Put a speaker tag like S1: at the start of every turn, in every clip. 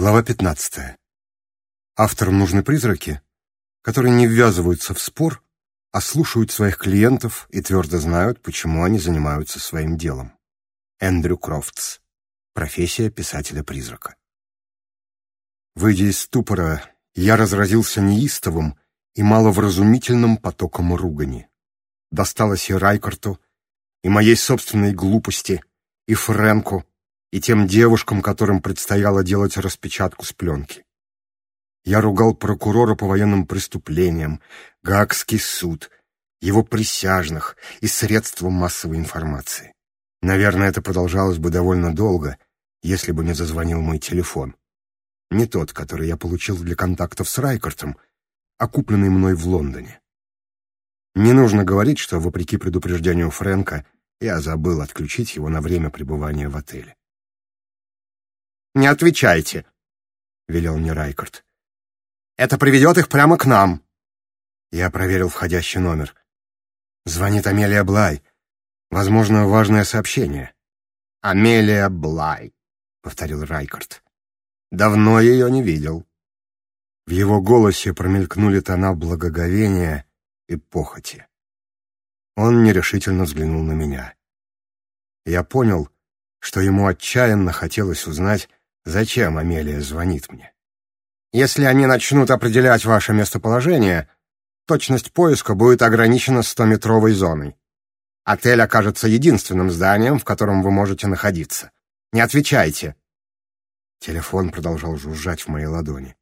S1: Глава 15. Авторам нужны призраки, которые не ввязываются в спор, а слушают своих клиентов и твердо знают, почему они занимаются своим делом. Эндрю Крофтс. Профессия писателя-призрака. Выйдя из ступора, я разразился неистовым и маловразумительным потоком ругани. Досталось и Райкарту, и моей собственной глупости, и Фрэнку и тем девушкам, которым предстояло делать распечатку с пленки. Я ругал прокурора по военным преступлениям, Гаагский суд, его присяжных и средства массовой информации. Наверное, это продолжалось бы довольно долго, если бы не зазвонил мой телефон. Не тот, который я получил для контактов с Райкартом, а купленный мной в Лондоне. Не нужно говорить, что, вопреки предупреждению Фрэнка, я забыл отключить его на время пребывания в отеле
S2: не отвечайте», — велел мне Райкард. «Это приведет их прямо к нам».
S1: Я проверил входящий номер. Звонит Амелия Блай. Возможно, важное сообщение.
S2: «Амелия Блай», — повторил Райкард. «Давно ее не видел».
S1: В его голосе промелькнули тона благоговения и похоти. Он нерешительно взглянул на меня. Я понял, что ему отчаянно хотелось узнать, Зачем Амелия звонит мне?
S2: Если они начнут определять ваше местоположение, точность поиска будет ограничена 100-метровой зоной. Отель окажется единственным зданием, в котором вы можете находиться. Не отвечайте.
S1: Телефон продолжал жужжать в моей ладони.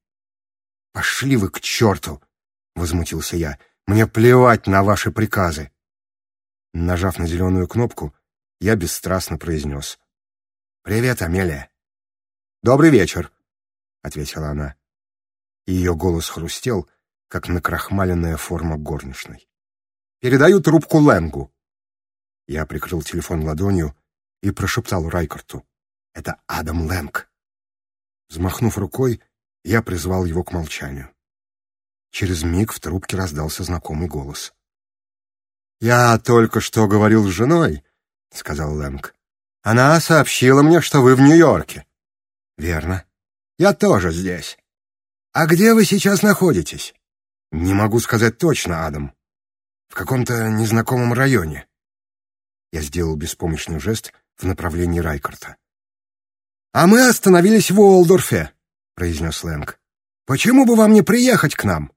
S1: «Пошли вы к черту!» — возмутился я. «Мне плевать на ваши приказы!» Нажав на зеленую кнопку, я бесстрастно произнес. «Привет, Амелия!»
S2: «Добрый вечер», —
S1: ответила она. Ее голос хрустел, как накрахмаленная форма горничной.
S2: «Передаю трубку Лэнгу».
S1: Я прикрыл телефон ладонью и прошептал Райкарту. «Это Адам Лэнг». Взмахнув рукой, я призвал его к молчанию. Через миг в трубке раздался знакомый голос.
S2: «Я только что говорил с женой», — сказал Лэнг. «Она сообщила мне, что вы в Нью-Йорке».
S1: Верно.
S2: Я тоже здесь. А где вы сейчас находитесь?
S1: Не могу сказать точно, Адам. В каком-то незнакомом районе. Я сделал беспомощный жест в направлении Райкарта.
S2: «А мы остановились в Уолдорфе», — произнес Лэнг. «Почему бы вам не приехать к нам?»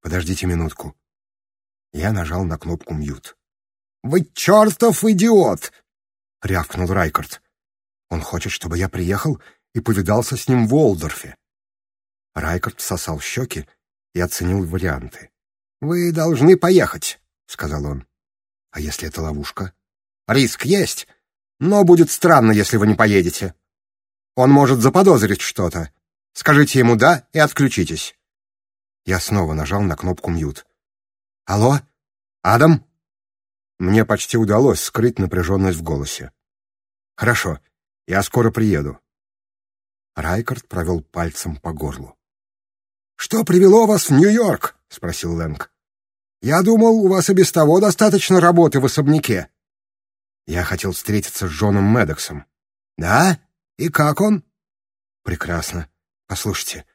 S1: «Подождите минутку». Я нажал на кнопку «Мьют».
S2: «Вы чертов идиот!»
S1: — рявкнул Райкард. Он хочет, чтобы я приехал и повидался с ним в Уолдорфе. Райкард всосал щеки и оценил варианты.
S2: «Вы должны поехать», — сказал он.
S1: «А если это ловушка?»
S2: «Риск есть, но будет странно, если вы не поедете. Он может заподозрить что-то. Скажите ему «да» и отключитесь».
S1: Я снова нажал на кнопку «мьют». «Алло? Адам?» Мне почти удалось скрыть напряженность в голосе. «Хорошо. Я скоро приеду. Райкард провел пальцем по горлу.
S2: «Что привело вас в Нью-Йорк?» — спросил Лэнг. «Я думал, у вас и без того достаточно работы в особняке».
S1: «Я хотел встретиться с Джоном Медоксом.
S2: «Да? И как он?»
S1: «Прекрасно. Послушайте,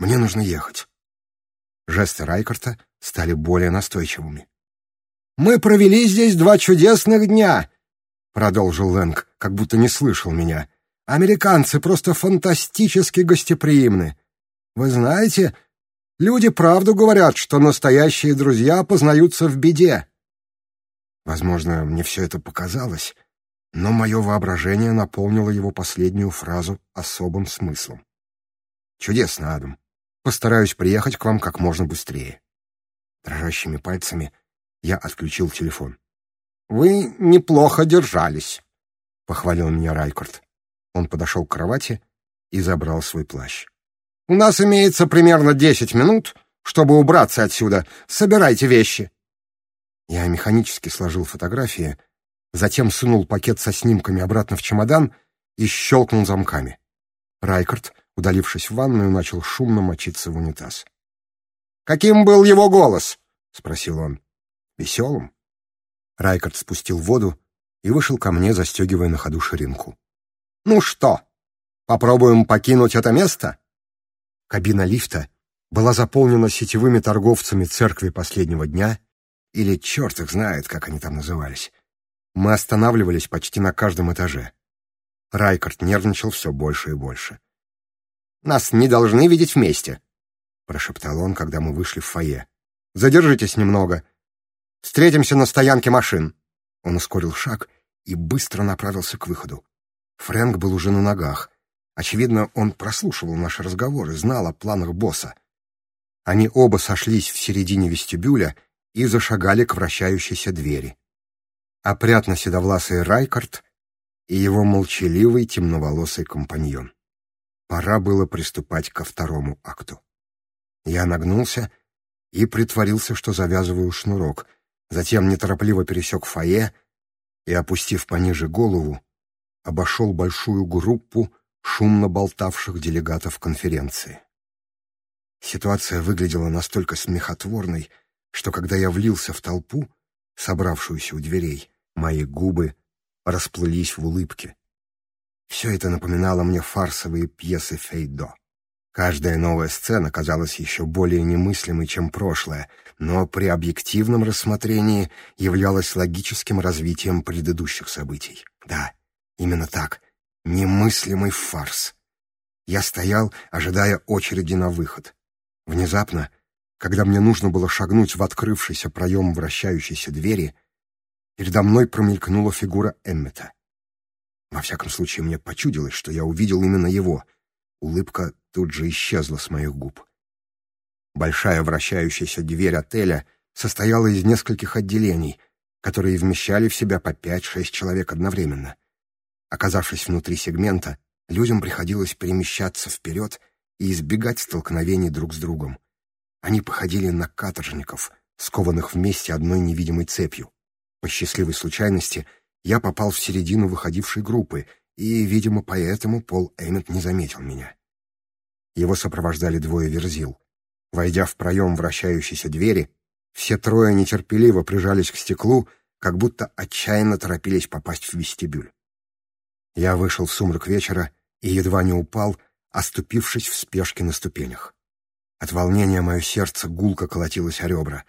S1: мне нужно ехать». Жесты Райкарта стали более настойчивыми.
S2: «Мы провели здесь два чудесных дня. — продолжил Лэнг, как будто не слышал меня. «Американцы просто фантастически гостеприимны. Вы знаете, люди правду говорят, что настоящие друзья познаются в беде».
S1: Возможно, мне все это показалось, но мое воображение наполнило его последнюю фразу особым смыслом. «Чудесно, Адам. Постараюсь приехать к вам как можно быстрее». Дрожащими пальцами я отключил телефон.
S2: Вы неплохо держались, — похвалил меня Райкорд.
S1: Он подошел к кровати и забрал свой плащ.
S2: У нас имеется примерно десять минут, чтобы убраться отсюда. Собирайте вещи.
S1: Я механически сложил фотографии, затем сунул пакет со снимками обратно в чемодан и щелкнул замками. Райкард, удалившись в ванную, начал шумно мочиться в унитаз.
S2: «Каким был его голос?»
S1: — спросил он. «Веселым», Райкард спустил воду и вышел ко мне, застегивая на ходу ширинку.
S2: «Ну что, попробуем покинуть это место?»
S1: Кабина лифта была заполнена сетевыми торговцами церкви последнего дня, или черт их знает, как они там назывались. Мы останавливались почти на каждом этаже. Райкард нервничал все больше и больше.
S2: «Нас не должны видеть вместе», —
S1: прошептал он, когда мы вышли в фойе.
S2: «Задержитесь немного, Встретимся на стоянке машин».
S1: Он ускорил шаг и быстро направился к выходу. Фрэнк был уже на ногах. Очевидно, он прослушивал наш разговор и знал о планах босса. Они оба сошлись в середине вестибюля и зашагали к вращающейся двери. Опрятно седовласый Райкард и его молчаливый темноволосый компаньон. Пора было приступать ко второму акту. Я нагнулся и притворился, что завязываю шнурок — затем неторопливо пересек фойе и, опустив пониже голову, обошел большую группу шумно болтавших делегатов конференции. Ситуация выглядела настолько смехотворной, что когда я влился в толпу, собравшуюся у дверей, мои губы расплылись в улыбке. Все это напоминало мне фарсовые пьесы Фейдо. Каждая новая сцена казалась еще более немыслимой, чем прошлая, но при объективном рассмотрении являлась логическим развитием предыдущих событий. Да, именно так. Немыслимый фарс. Я стоял, ожидая очереди на выход. Внезапно, когда мне нужно было шагнуть в открывшийся проем вращающейся двери, передо мной промелькнула фигура Эммета. Во всяком случае, мне почудилось, что я увидел именно его — Улыбка тут же исчезла с моих губ. Большая вращающаяся дверь отеля состояла из нескольких отделений, которые вмещали в себя по пять-шесть человек одновременно. Оказавшись внутри сегмента, людям приходилось перемещаться вперед и избегать столкновений друг с другом. Они походили на каторжников, скованных вместе одной невидимой цепью. По счастливой случайности я попал в середину выходившей группы — и, видимо, поэтому Пол Эммет не заметил меня. Его сопровождали двое верзил. Войдя в проем вращающейся двери, все трое нетерпеливо прижались к стеклу, как будто отчаянно торопились попасть в вестибюль. Я вышел в сумрак вечера и едва не упал, оступившись в спешке на ступенях. От волнения мое сердце гулко колотилось о ребра.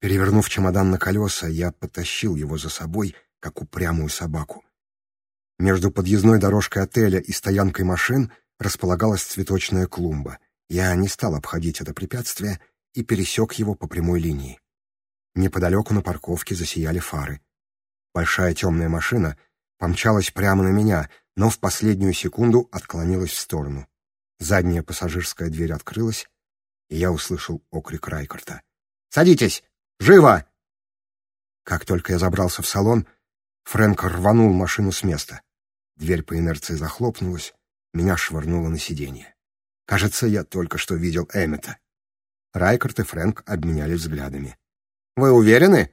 S1: Перевернув чемодан на колеса, я потащил его за собой, как упрямую собаку. Между подъездной дорожкой отеля и стоянкой машин располагалась цветочная клумба. Я не стал обходить это препятствие и пересек его по прямой линии. Неподалеку на парковке засияли фары. Большая темная машина помчалась прямо на меня, но в последнюю секунду отклонилась в сторону. Задняя пассажирская дверь открылась, и я услышал окрик Райкарта. «Садитесь! Живо!» Как только я забрался в салон, Фрэнк рванул машину с места. Дверь по инерции захлопнулась, меня швырнуло на сиденье. Кажется, я только что видел Эммета. Райкард и Фрэнк обменялись взглядами. «Вы уверены?»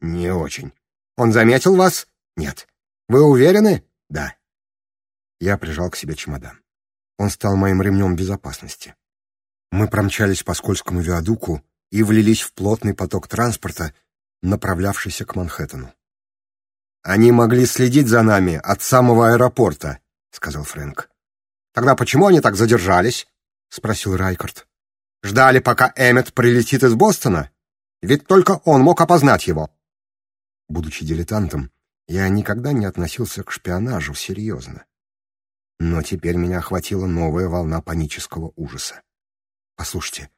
S1: «Не очень». «Он заметил вас?» «Нет». «Вы уверены?» «Да». Я прижал к себе чемодан. Он стал моим ремнем безопасности. Мы промчались по скользкому виадуку и влились в плотный поток транспорта, направлявшийся к Манхэттену. Они могли следить за нами от самого аэропорта, сказал Фрэнк. Тогда почему они так задержались? спросил Райкард. Ждали, пока Эммет прилетит из Бостона? Ведь только он мог опознать его. Будучи дилетантом, я никогда не относился к шпионажу серьезно. Но теперь меня охватила новая волна панического ужаса. Послушайте,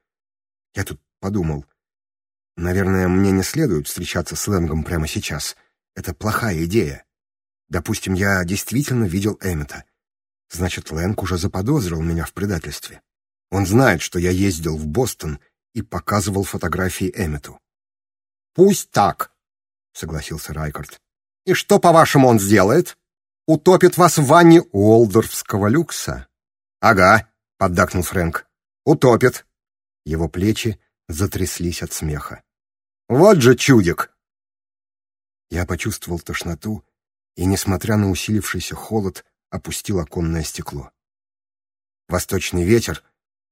S1: я тут подумал. Наверное, мне не следует встречаться с Лэнгом прямо сейчас — это плохая идея. Допустим, я действительно видел Эммета. Значит, Лэнг уже заподозрил меня в предательстве. Он знает, что я ездил в Бостон и показывал фотографии Эммету. «Пусть так», — согласился Райкард. «И что, по-вашему, он сделает? Утопит вас в ванне Уолдорфского люкса?» «Ага», — поддакнул Фрэнк. «Утопит». Его плечи затряслись от смеха. «Вот же чудик!» Я почувствовал тошноту и, несмотря на усилившийся холод, опустил оконное стекло. Восточный ветер,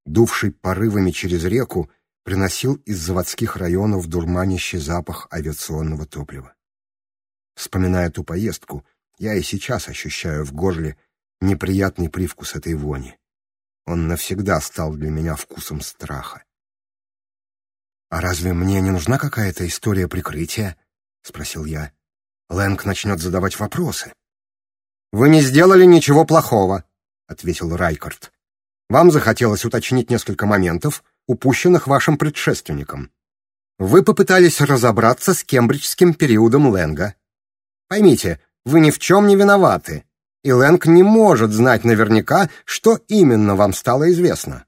S1: дувший порывами через реку, приносил из заводских районов дурманящий запах авиационного топлива. Вспоминая ту поездку, я и сейчас ощущаю в горле неприятный привкус этой вони. Он навсегда стал для меня вкусом страха. «А разве мне не нужна какая-то история прикрытия?» — спросил я. Лэнг начнет задавать вопросы.
S2: «Вы не сделали ничего плохого», — ответил Райкард. «Вам захотелось уточнить несколько моментов, упущенных вашим предшественником. Вы попытались разобраться с кембриджским периодом Лэнга. Поймите, вы ни в чем не виноваты, и Лэнг не может знать наверняка, что именно вам стало известно».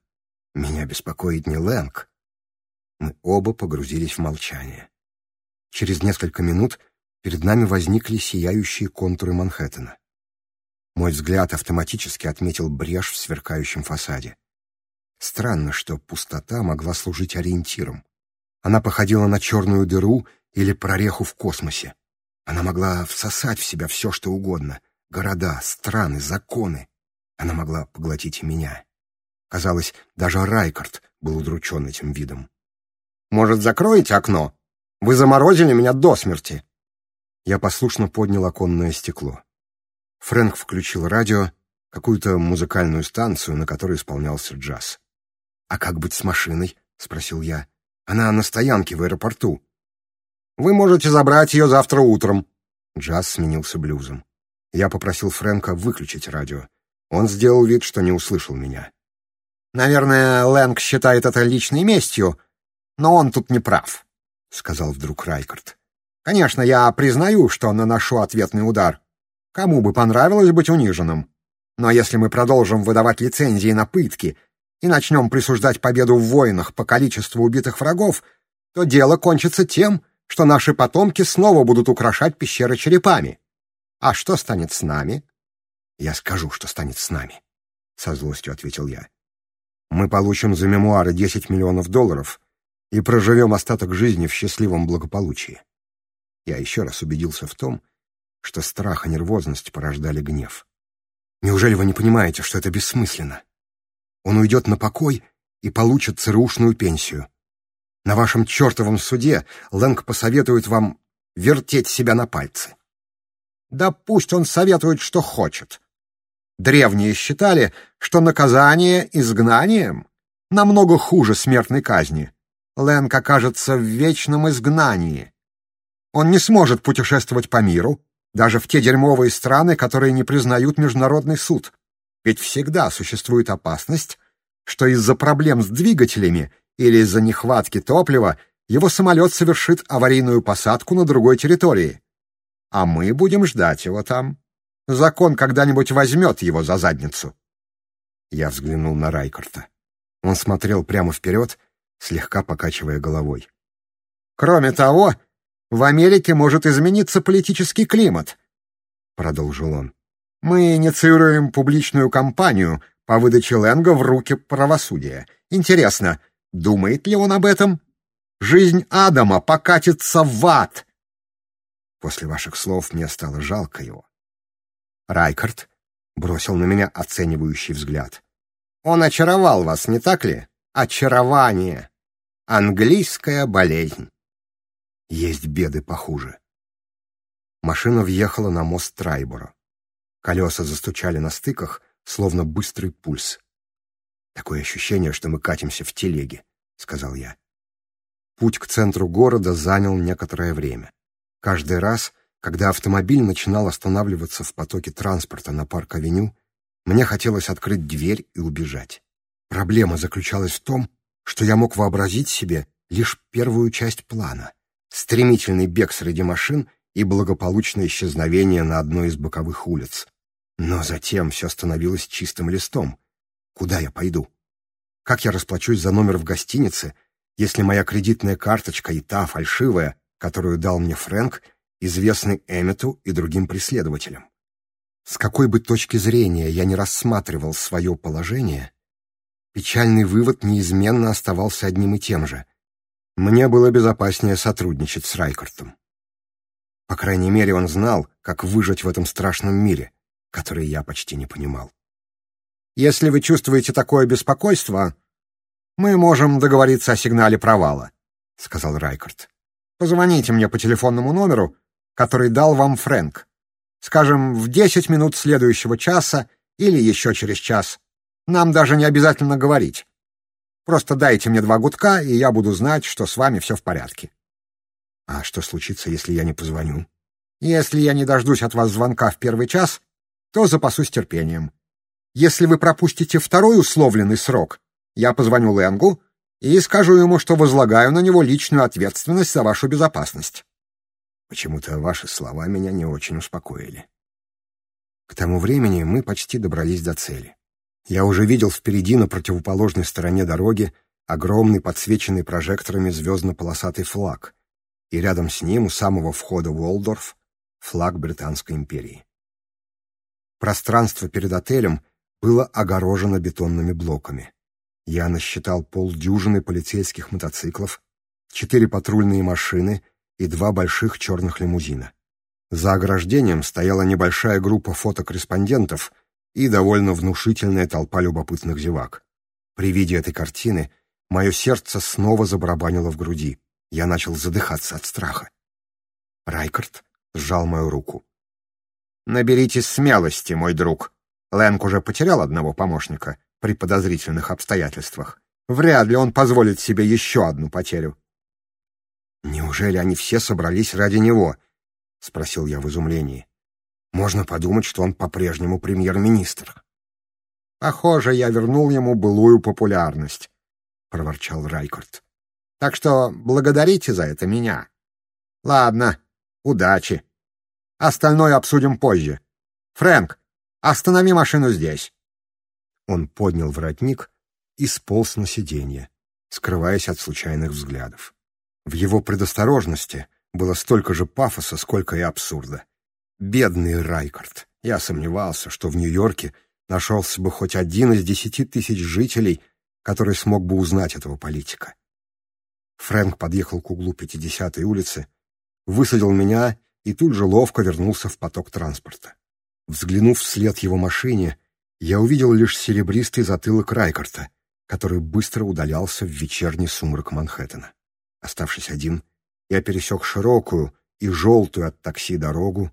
S1: «Меня беспокоит не Лэнг». Мы оба погрузились в молчание. Через несколько минут перед нами возникли сияющие контуры Манхэттена. Мой взгляд автоматически отметил брешь в сверкающем фасаде. Странно, что пустота могла служить ориентиром. Она походила на черную дыру или прореху в космосе. Она могла всосать в себя все, что угодно — города, страны, законы. Она могла поглотить и меня. Казалось, даже Райкард был удручен этим видом.
S2: «Может, закроете окно?» Вы заморозили меня до смерти!»
S1: Я послушно поднял оконное стекло. Фрэнк включил радио, какую-то музыкальную станцию, на которой исполнялся джаз. «А как быть с машиной?» — спросил я. «Она на стоянке в аэропорту».
S2: «Вы можете забрать ее завтра утром».
S1: Джаз сменился блюзом. Я попросил Фрэнка выключить радио. Он сделал вид, что не услышал меня.
S2: «Наверное, Лэнг считает это личной местью, но он тут не прав. — сказал вдруг Райкард. «Конечно, я признаю, что наношу ответный удар. Кому бы понравилось быть униженным? Но если мы продолжим выдавать лицензии на пытки и начнем присуждать победу в войнах по количеству убитых врагов, то дело кончится тем, что наши потомки снова будут украшать пещеры черепами. А что станет с нами?»
S1: «Я скажу, что станет с нами», — со злостью ответил я. «Мы получим за мемуары 10 миллионов долларов» и проживем остаток жизни в счастливом благополучии. Я еще раз убедился в том, что страх и нервозность порождали гнев. Неужели вы не понимаете, что это бессмысленно? Он уйдет на покой и получит ЦРУшную пенсию. На вашем чертовом суде Лэнг посоветует вам вертеть себя на пальцы.
S2: Да пусть он советует, что хочет. Древние считали, что наказание изгнанием намного хуже смертной казни. Лэнг окажется в вечном изгнании. Он не сможет путешествовать по миру, даже в те дерьмовые страны, которые не признают Международный суд. Ведь всегда существует опасность, что из-за проблем с двигателями или из-за нехватки топлива его самолет совершит аварийную посадку на другой территории. А мы будем ждать его там. Закон когда-нибудь возьмет его за задницу.
S1: Я взглянул на Райкарта. Он смотрел прямо вперед — слегка покачивая головой.
S2: «Кроме того, в Америке может измениться политический климат», — продолжил он. «Мы инициируем публичную кампанию по выдаче Ленга в руки правосудия. Интересно, думает ли он об этом? Жизнь Адама покатится в ад!»
S1: После ваших слов мне стало жалко его. Райкард бросил на меня оценивающий взгляд.
S2: «Он очаровал вас, не так ли? Очарование!» Английская болезнь.
S1: Есть беды похуже. Машина въехала на мост Трайбора. Колеса застучали на стыках, словно быстрый пульс. «Такое ощущение, что мы катимся в телеге», — сказал я. Путь к центру города занял некоторое время. Каждый раз, когда автомобиль начинал останавливаться в потоке транспорта на парк-авеню, мне хотелось открыть дверь и убежать. Проблема заключалась в том, что я мог вообразить себе лишь первую часть плана — стремительный бег среди машин и благополучное исчезновение на одной из боковых улиц. Но затем все становилось чистым листом. Куда я пойду? Как я расплачусь за номер в гостинице, если моя кредитная карточка и та фальшивая, которую дал мне Фрэнк, известны Эммету и другим преследователям? С какой бы точки зрения я не рассматривал свое положение, печальный вывод неизменно оставался одним и тем же. Мне было безопаснее сотрудничать с Райкартом. По крайней мере, он знал, как выжить в этом страшном мире, который я почти не понимал.
S2: «Если вы чувствуете такое беспокойство, мы можем договориться о сигнале провала», — сказал Райкард. «Позвоните мне по телефонному номеру, который дал вам Фрэнк. Скажем, в десять минут следующего часа или еще через час. Нам даже не обязательно говорить. Просто дайте мне два гудка, и я буду знать, что с вами все в порядке. А что случится, если я не позвоню? Если я не дождусь от вас звонка в первый час, то запасусь терпением. Если вы пропустите второй условленный срок, я позвоню Лэнгу и скажу ему, что возлагаю на него личную ответственность за вашу безопасность. Почему-то ваши слова меня не очень успокоили. К тому времени мы почти добрались до цели. Я уже видел впереди на противоположной стороне дороги огромный подсвеченный прожекторами звездно-полосатый флаг, и рядом с ним, у самого входа в Уолдорф, флаг Британской империи. Пространство перед отелем было огорожено бетонными блоками. Я насчитал полдюжины полицейских мотоциклов, четыре патрульные машины и два больших черных лимузина. За ограждением стояла небольшая группа фотокорреспондентов — и довольно внушительная толпа любопытных зевак. При виде этой картины мое сердце снова забарабанило в груди. Я начал задыхаться от страха. Райкард сжал мою руку. «Наберитесь смелости, мой друг. Лэнг уже потерял одного помощника при подозрительных обстоятельствах. Вряд ли он позволит себе еще одну потерю». «Неужели они все собрались ради него?» — спросил я в изумлении. Можно подумать, что он по-прежнему премьер-министр. «Похоже, я вернул ему былую популярность», — проворчал Райкорд. «Так что благодарите за это меня. Ладно, удачи. Остальное обсудим позже. Фрэнк, останови машину здесь». Он поднял воротник и сполз на сиденье, скрываясь от случайных взглядов. В его предосторожности было столько же пафоса, сколько и абсурда. Бедный Райкард. Я сомневался, что в Нью-Йорке нашелся бы хоть один из десяти тысяч жителей, который смог бы узнать этого политика. Фрэнк подъехал к углу 50-й улицы, высадил меня и тут же ловко вернулся в поток транспорта. Взглянув вслед его машине, я увидел лишь серебристый затылок Райкарта, который быстро удалялся в вечерний сумрак Манхэттена. Оставшись один, я пересек широкую и желтую от такси дорогу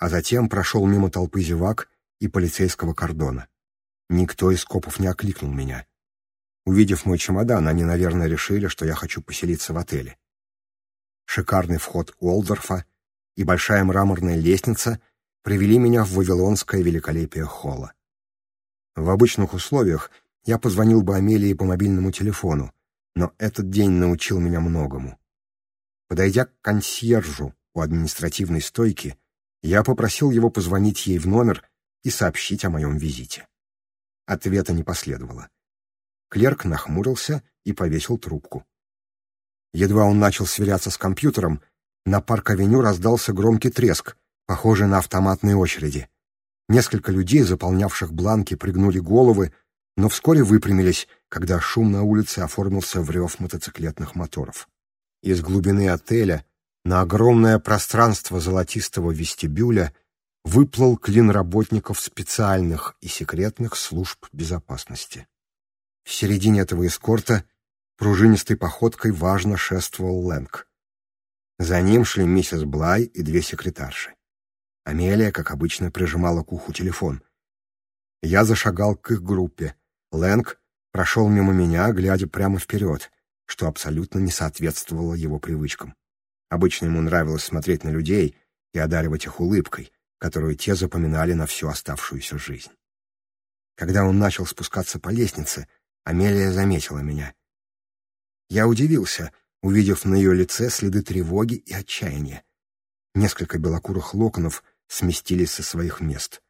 S2: а затем прошел мимо толпы зевак и полицейского кордона. Никто из копов не окликнул меня. Увидев мой чемодан, они, наверное, решили, что я хочу поселиться в отеле. Шикарный вход Уолдорфа и большая мраморная лестница привели меня в вавилонское великолепие холла. В обычных условиях я позвонил бы Амелии по мобильному телефону, но этот день научил меня многому. Подойдя к консьержу у административной стойки, я попросил его позвонить ей в номер и сообщить о моем визите. Ответа не последовало. Клерк нахмурился и повесил трубку. Едва он начал сверяться с компьютером, на парк-авеню раздался громкий треск, похожий на автоматные очереди. Несколько людей, заполнявших бланки, пригнули головы, но вскоре выпрямились, когда шум на улице оформился в рев мотоциклетных моторов. Из глубины отеля на огромное пространство золотистого вестибюля выплыл клин работников специальных и секретных служб безопасности. В середине этого эскорта пружинистой походкой важно шествовал Лэнг. За ним шли миссис Блай и две секретарши. Амелия, как обычно, прижимала к уху телефон. Я зашагал к их группе. Лэнг прошел мимо меня, глядя прямо вперед, что абсолютно не соответствовало его привычкам. Обычно ему нравилось смотреть на людей и одаривать их улыбкой, которую те запоминали на всю оставшуюся жизнь. Когда он начал спускаться по лестнице, Амелия заметила меня. Я удивился, увидев на ее лице следы тревоги и отчаяния. Несколько белокурых локонов сместились со своих мест.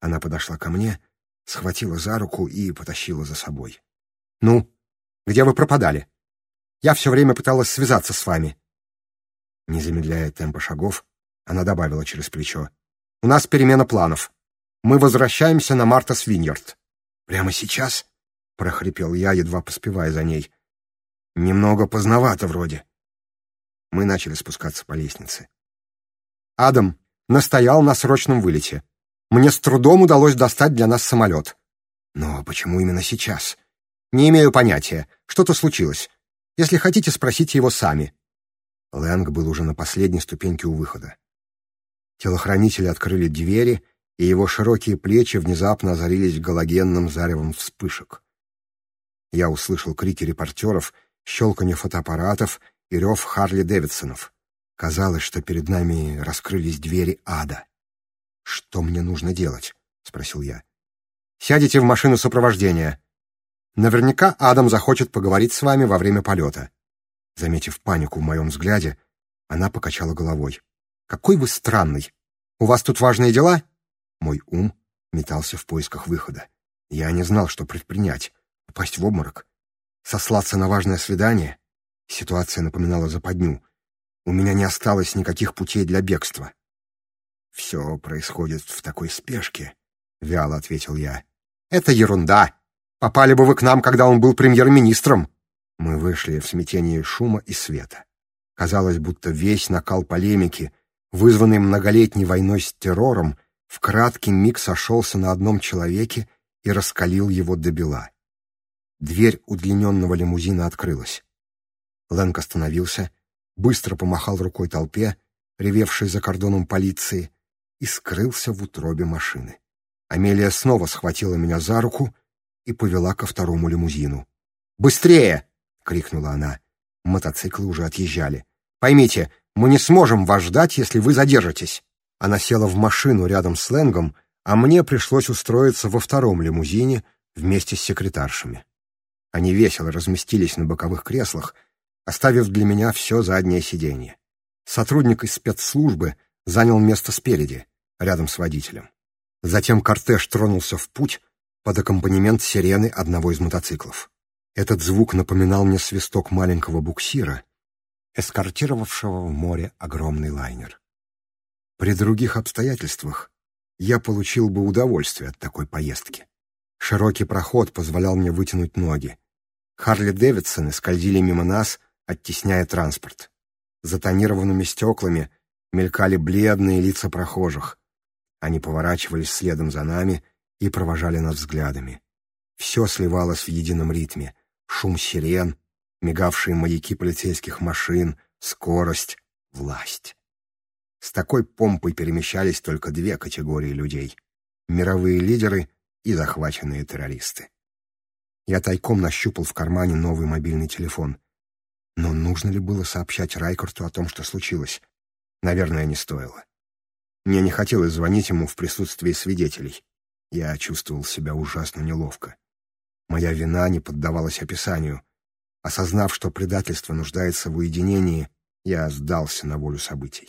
S2: Она подошла ко мне, схватила за руку и потащила за собой. «Ну, где вы пропадали? Я все время пыталась связаться с вами». Не замедляя темпа шагов, она добавила через плечо. «У нас перемена планов. Мы возвращаемся на Марта Свиньярд». «Прямо сейчас?» — прохрипел я, едва поспевая за ней. «Немного поздновато вроде». Мы начали спускаться по лестнице. Адам настоял на срочном вылете. Мне с трудом удалось достать для нас самолет. Но почему именно сейчас? Не имею понятия. Что-то случилось. Если хотите, спросите его сами. Лэнг был уже на последней ступеньке у выхода. Телохранители открыли двери,
S1: и его широкие плечи внезапно озарились галогенным заревом вспышек. Я услышал крики репортеров, щелканье фотоаппаратов и рев Харли Дэвидсонов. Казалось, что перед нами раскрылись двери ада. «Что мне нужно делать?» — спросил я. «Сядете в машину сопровождения. Наверняка Адам захочет поговорить с вами во время полета. Заметив панику в моем взгляде, она покачала головой. «Какой вы странный! У вас тут важные дела?» Мой ум метался в поисках выхода. Я не знал, что предпринять. Упасть в обморок? Сослаться на важное свидание? Ситуация напоминала западню. У меня не осталось никаких путей для бегства. «Все происходит в такой спешке», — вяло ответил я. «Это ерунда. Попали бы вы к нам, когда он был премьер-министром», мы вышли в смятении шума и света. Казалось, будто весь накал полемики, вызванный многолетней войной с террором, в краткий миг сошелся на одном человеке и раскалил его до бела. Дверь удлиненного лимузина открылась. Лэнг остановился, быстро помахал рукой толпе, ревевшей за кордоном полиции, и скрылся в утробе машины. Амелия снова схватила меня за руку и повела ко второму лимузину. «Быстрее!» крикнула она. Мотоциклы уже отъезжали. «Поймите, мы не сможем вас ждать, если вы задержитесь». Она села в машину рядом с Ленгом, а мне пришлось устроиться во втором лимузине вместе с секретаршами. Они весело разместились на боковых креслах, оставив для меня все заднее сиденье. Сотрудник из спецслужбы занял место спереди, рядом с водителем. Затем кортеж тронулся в путь под аккомпанемент сирены одного из мотоциклов. Этот звук напоминал мне свисток маленького буксира, эскортировавшего в море огромный лайнер. При других обстоятельствах я получил бы удовольствие от такой поездки. Широкий проход позволял мне вытянуть ноги. Харли Дэвидсоны скользили мимо нас, оттесняя транспорт. За тонированными стеклами мелькали бледные лица прохожих. Они поворачивались следом за нами и провожали нас взглядами. Все сливалось в едином ритме шум сирен, мигавшие маяки полицейских машин, скорость, власть. С такой помпой перемещались только две категории людей — мировые лидеры и захваченные террористы. Я тайком нащупал в кармане новый мобильный телефон. Но нужно ли было сообщать Райкарту о том, что случилось? Наверное, не стоило. Мне не хотелось звонить ему в присутствии свидетелей. Я чувствовал себя ужасно неловко. Моя вина не поддавалась описанию. Осознав, что предательство нуждается в уединении, я сдался на волю событий.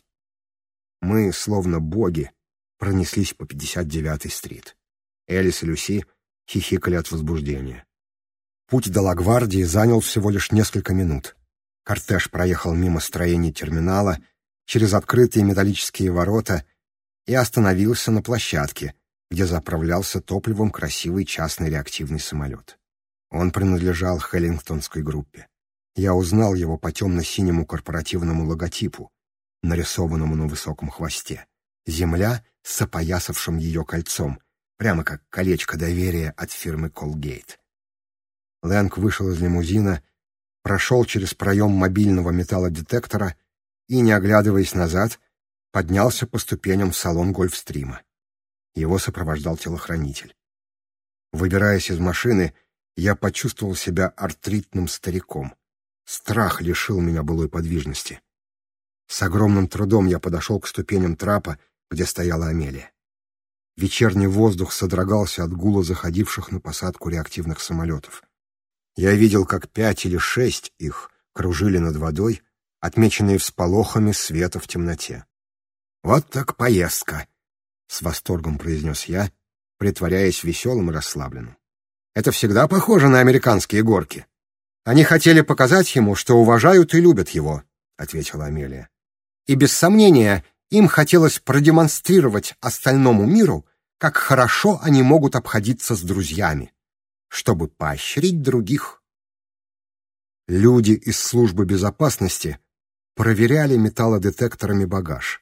S1: Мы, словно боги, пронеслись по 59-й стрит. Элис и Люси хихикали от возбуждения. Путь до Лагвардии занял всего лишь несколько минут. Кортеж проехал мимо строений терминала, через открытые металлические ворота и остановился на площадке, где заправлялся топливом красивый частный реактивный самолет. Он принадлежал Хеллингтонской группе. Я узнал его по темно-синему корпоративному логотипу, нарисованному на высоком хвосте. Земля с опоясавшим ее кольцом, прямо как колечко доверия от фирмы «Колгейт». Лэнг вышел из лимузина, прошел через проем мобильного металлодетектора и, не оглядываясь назад, поднялся по ступеням в салон «Гольфстрима». Его сопровождал телохранитель. Выбираясь из машины, я почувствовал себя артритным стариком. Страх лишил меня былой подвижности. С огромным трудом я подошел к ступеням трапа, где стояла Амелия. Вечерний воздух содрогался от гула заходивших на посадку реактивных самолетов. Я видел, как пять или шесть их кружили над водой, отмеченные всполохами света в темноте. «Вот так поездка!» с восторгом произнес я, притворяясь веселым и расслабленным. Это всегда похоже на американские горки. Они хотели показать ему, что уважают и любят его, ответила Амелия. И без сомнения, им хотелось продемонстрировать остальному миру, как хорошо они могут обходиться с друзьями, чтобы поощрить других. Люди из службы безопасности проверяли металлодетекторами багаж.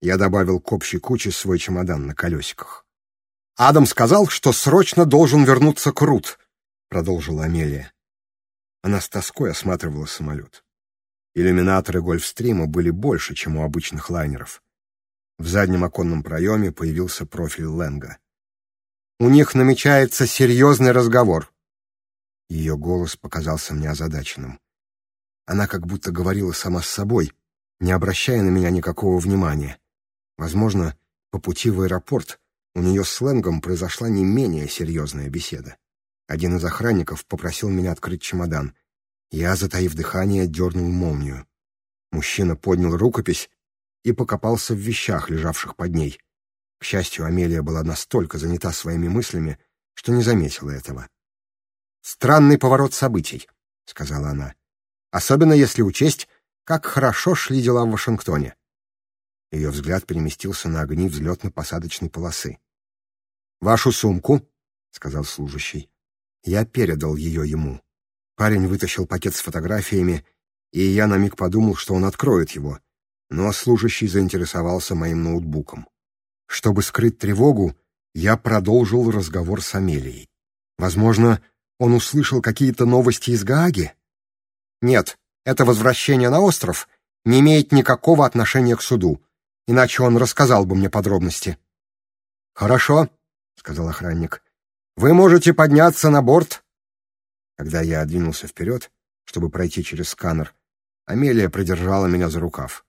S1: Я добавил к общей куче свой чемодан на колесиках. «Адам сказал, что срочно должен вернуться к Рут», — продолжила Амелия. Она с тоской осматривала самолет. Иллюминаторы Гольфстрима были больше, чем у обычных лайнеров. В заднем оконном проеме появился профиль Лэнга. «У них намечается серьезный разговор». Ее голос показался мне озадаченным. Она как будто говорила сама с собой, не обращая на меня никакого внимания. Возможно, по пути в аэропорт у нее с сленгом произошла не менее серьезная беседа. Один из охранников попросил меня открыть чемодан. Я, затаив дыхание, дернул молнию. Мужчина поднял рукопись и покопался в вещах, лежавших под ней. К счастью, Амелия была настолько занята своими мыслями, что не заметила этого. «Странный поворот событий», — сказала она. «Особенно если учесть, как хорошо шли дела в Вашингтоне. Ее взгляд переместился на огни взлетно-посадочной полосы. «Вашу сумку», — сказал служащий. Я передал ее ему. Парень вытащил пакет с фотографиями, и я на миг подумал, что он откроет его. Но служащий заинтересовался моим ноутбуком. Чтобы скрыть тревогу, я продолжил разговор с Амелией. Возможно, он услышал какие-то новости из Гааги? Нет, это возвращение на остров не имеет никакого отношения к суду иначе он рассказал бы мне подробности. «Хорошо», — сказал охранник. «Вы можете подняться на борт». Когда я двинулся вперед, чтобы пройти через сканер, Амелия придержала меня за рукав.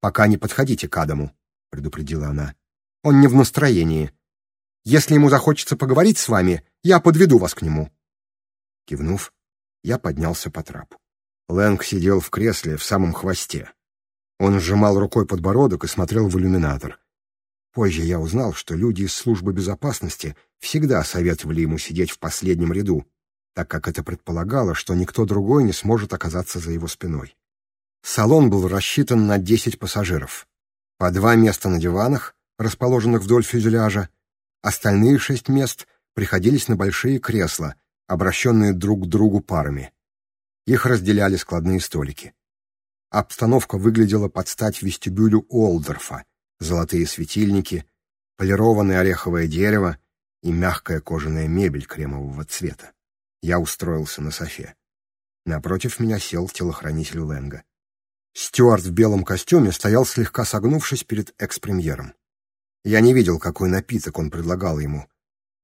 S1: «Пока не подходите к Адаму», — предупредила она. «Он не в настроении. Если ему захочется поговорить с вами, я подведу вас к нему». Кивнув, я поднялся по трапу. Лэнг сидел в кресле в самом хвосте. Он сжимал рукой подбородок и смотрел в иллюминатор. Позже я узнал, что люди из службы безопасности всегда советовали ему сидеть в последнем ряду, так как это предполагало, что никто другой не сможет оказаться за его спиной. Салон был рассчитан на 10 пассажиров. По два места на диванах, расположенных вдоль фюзеляжа, остальные шесть мест приходились на большие кресла, обращенные друг к другу парами. Их разделяли складные столики. Обстановка выглядела под стать вестибюлю Олдорфа. Золотые светильники, полированное ореховое дерево и мягкая кожаная мебель кремового цвета. Я устроился на софе. Напротив меня сел телохранитель Лэнга. Стюарт в белом костюме стоял слегка согнувшись перед экс-премьером. Я не видел, какой напиток он предлагал ему,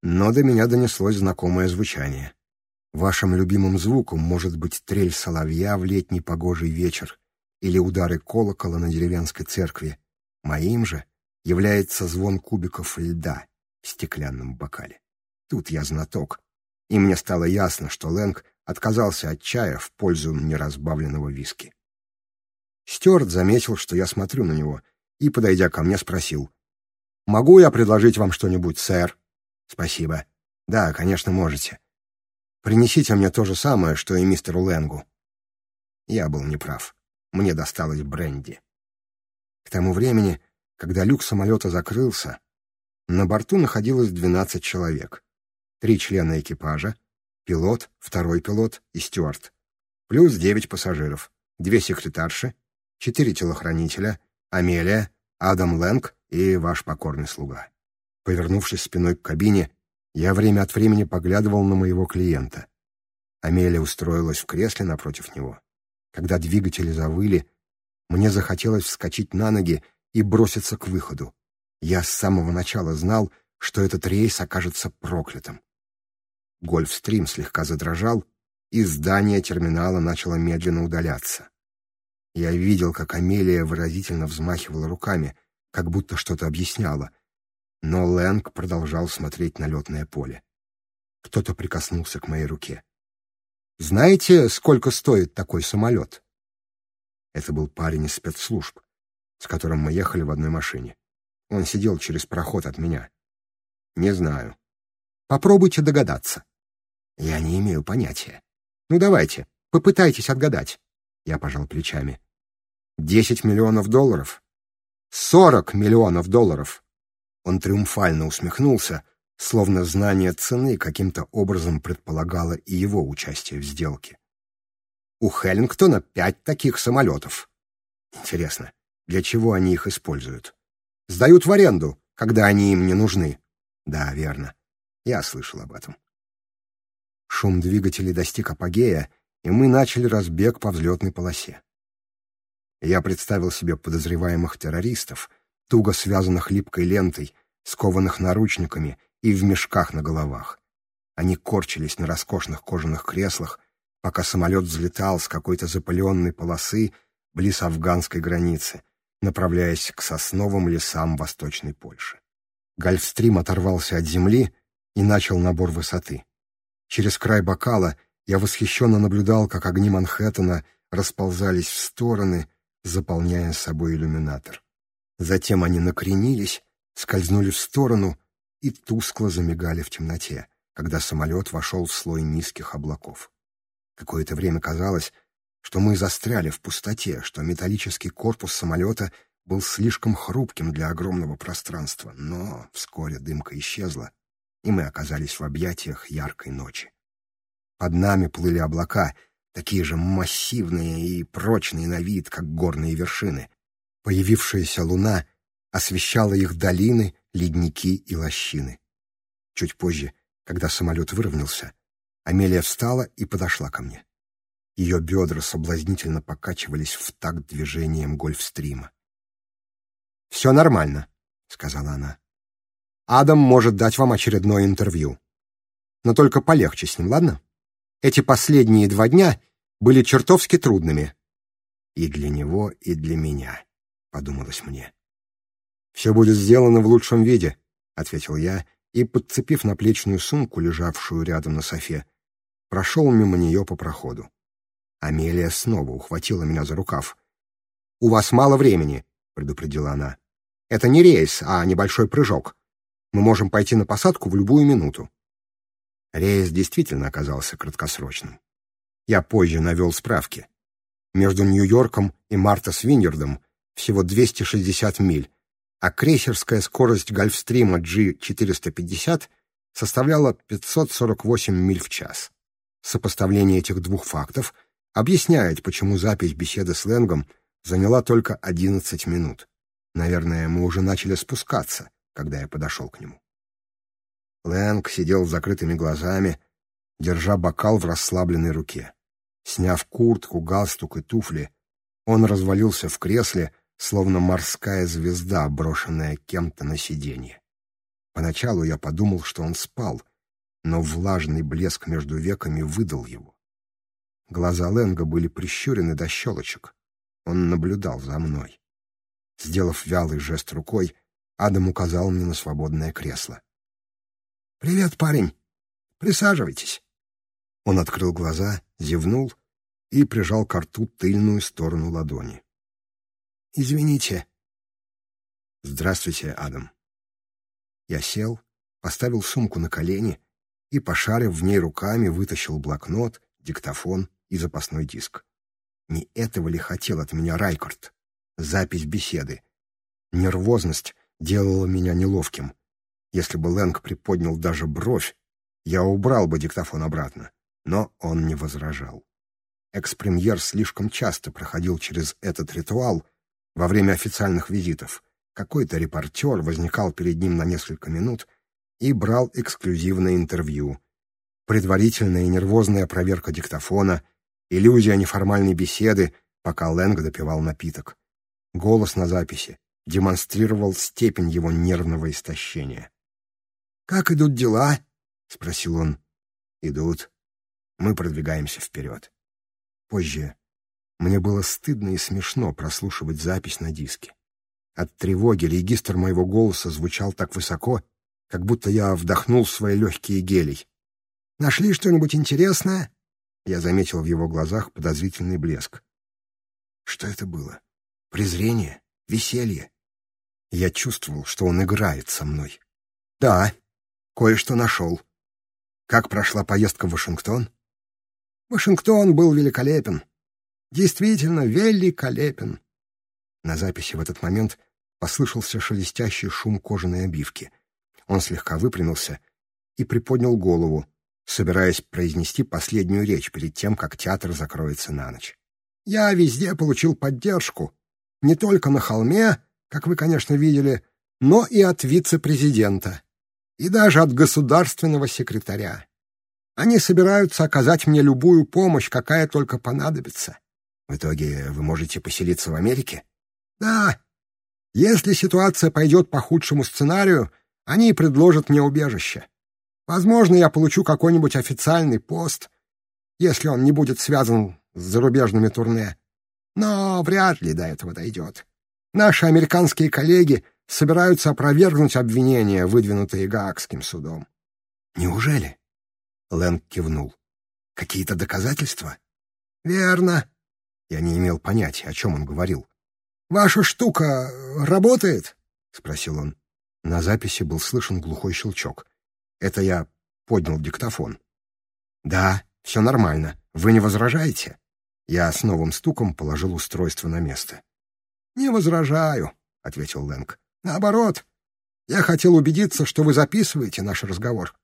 S1: но до меня донеслось знакомое звучание. «Вашим любимым звуком может быть трель соловья в летний погожий вечер», или удары колокола на деревенской церкви. Моим же является звон кубиков льда в стеклянном бокале. Тут я знаток, и мне стало ясно, что Лэнг отказался от чая в пользу неразбавленного виски. Стюарт заметил, что я смотрю на него, и, подойдя ко мне, спросил. «Могу я предложить вам что-нибудь, сэр?» «Спасибо. Да, конечно, можете. Принесите мне то же самое, что и мистеру Лэнгу». Я был неправ. Мне досталось бренди. К тому времени, когда люк самолета закрылся, на борту находилось 12 человек. Три члена экипажа, пилот, второй пилот и стюарт, Плюс 9 пассажиров, две секретарши, четыре телохранителя, Амелия, Адам Лэнг и ваш покорный слуга. Повернувшись спиной к кабине, я время от времени поглядывал на моего клиента. Амелия устроилась в кресле напротив него. Когда двигатели завыли, мне захотелось вскочить на ноги и броситься к выходу. Я с самого начала знал, что этот рейс окажется проклятым. Гольфстрим слегка задрожал, и здание терминала начало медленно удаляться. Я видел, как Амелия выразительно взмахивала руками, как будто что-то объясняла, но Лэнг продолжал смотреть на летное поле. Кто-то прикоснулся к моей руке. Знаете, сколько стоит такой самолет? Это был парень из спецслужб, с которым мы ехали в одной машине. Он сидел через проход от меня. Не знаю. Попробуйте догадаться. Я не имею понятия. Ну давайте, попытайтесь отгадать. Я пожал плечами. Десять миллионов долларов? Сорок миллионов долларов! Он триумфально усмехнулся, словно знание цены каким-то образом предполагало и его участие в сделке. У Хеллингтона пять таких самолетов. Интересно, для чего они их используют? Сдают в аренду, когда они им не нужны. Да, верно. Я слышал об этом. Шум двигателей достиг апогея, и мы начали разбег по взлетной полосе. Я представил себе подозреваемых террористов,
S2: туго связанных липкой лентой, скованных наручниками и в мешках на головах. Они корчились на роскошных кожаных креслах, пока самолет взлетал с какой-то запыленной полосы близ афганской границы, направляясь к сосновым лесам Восточной Польши. Гольфстрим оторвался от земли и начал набор высоты. Через край бокала я восхищенно наблюдал, как огни Манхэттена расползались в стороны, заполняя собой иллюминатор. Затем они накренились, скользнули в сторону — и тускло замигали в темноте, когда самолет вошел в слой низких облаков. Какое-то время казалось, что мы застряли в пустоте, что металлический корпус самолета был слишком хрупким для огромного пространства, но вскоре дымка исчезла, и мы оказались в объятиях яркой ночи. Под нами плыли облака, такие же массивные и прочные на вид, как горные вершины. Появившаяся луна — освещала их долины, ледники и лощины. Чуть позже, когда самолет выровнялся, Амелия встала и подошла ко мне. Ее бедра соблазнительно покачивались в такт движением гольфстрима. «Все нормально», — сказала она. «Адам может дать вам очередное интервью. Но только полегче с ним, ладно? Эти последние два дня были чертовски трудными». «И для него, и для меня», — подумалось мне. «Все будет сделано в лучшем виде», — ответил я, и, подцепив наплечную сумку, лежавшую рядом на софе, прошел мимо нее по проходу. Амелия снова ухватила меня за рукав. «У вас мало времени», — предупредила она. «Это не рейс, а небольшой прыжок. Мы можем пойти на посадку в любую минуту». Рейс действительно оказался краткосрочным. Я позже навел справки. Между Нью-Йорком и Марта Свиньердом всего 260 миль, а крейсерская скорость Гольфстрима G450 составляла 548 миль в час. Сопоставление этих двух фактов объясняет, почему запись беседы с Лэнгом заняла только 11 минут. Наверное, мы уже начали спускаться, когда я подошел к нему. Лэнг сидел с закрытыми глазами, держа бокал в расслабленной руке. Сняв куртку, галстук и туфли, он развалился в кресле, словно морская звезда, брошенная кем-то на сиденье. Поначалу я подумал, что он спал, но влажный блеск между веками выдал его. Глаза Ленга были прищурены до щелочек. Он наблюдал за мной. Сделав вялый жест рукой, Адам указал мне на свободное кресло. «Привет, парень! Присаживайтесь!» Он открыл глаза, зевнул и прижал к рту тыльную сторону ладони. Извините. Здравствуйте, Адам. Я сел, поставил сумку на колени и, пошарив в ней руками, вытащил блокнот, диктофон и запасной диск. Не этого ли хотел от меня Райкорд? Запись беседы. Нервозность делала меня неловким. Если бы Лэнг приподнял даже бровь, я убрал бы диктофон обратно, но он не возражал. Экс-премьер слишком часто проходил через этот ритуал — во время официальных визитов какой-то репортер возникал перед ним на несколько минут и брал эксклюзивное интервью. Предварительная и нервозная проверка диктофона, иллюзия неформальной беседы, пока Лэнг допивал напиток. Голос на записи демонстрировал степень его нервного истощения. «Как идут дела?» — спросил он. «Идут. Мы продвигаемся вперед. Позже мне было стыдно и смешно прослушивать запись на диске. От тревоги регистр моего голоса звучал так высоко, как будто я вдохнул свои легкие гелий. «Нашли что-нибудь интересное?» Я заметил в его глазах подозрительный блеск. Что это было? Презрение? Веселье? Я чувствовал, что он играет со мной. «Да, кое-что нашел. Как прошла поездка в Вашингтон?» «Вашингтон был великолепен действительно великолепен. На записи в этот момент послышался шелестящий шум кожаной обивки. Он слегка выпрямился и приподнял голову, собираясь произнести последнюю речь перед тем, как театр закроется на ночь. «Я везде получил поддержку, не только на холме, как вы, конечно, видели, но и от вице-президента, и даже от государственного секретаря. Они собираются оказать мне любую помощь, какая только понадобится. В итоге вы можете поселиться в Америке? Да. Если ситуация пойдет по худшему сценарию, они предложат мне убежище. Возможно, я получу какой-нибудь официальный пост, если он не будет связан с зарубежными турне. Но вряд ли до этого дойдет. Наши американские коллеги собираются опровергнуть обвинения, выдвинутые Гаагским судом.
S1: «Неужели?» — Лэнг кивнул. «Какие-то доказательства?»
S2: «Верно.
S1: Я не имел понятия, о чем он говорил.
S2: «Ваша штука работает?» — спросил он.
S1: На записи был слышен глухой щелчок. Это я поднял диктофон. «Да, все нормально. Вы не возражаете?» Я с новым стуком положил устройство на место.
S2: «Не возражаю», — ответил Лэнг. «Наоборот, я хотел убедиться, что вы записываете наш разговор.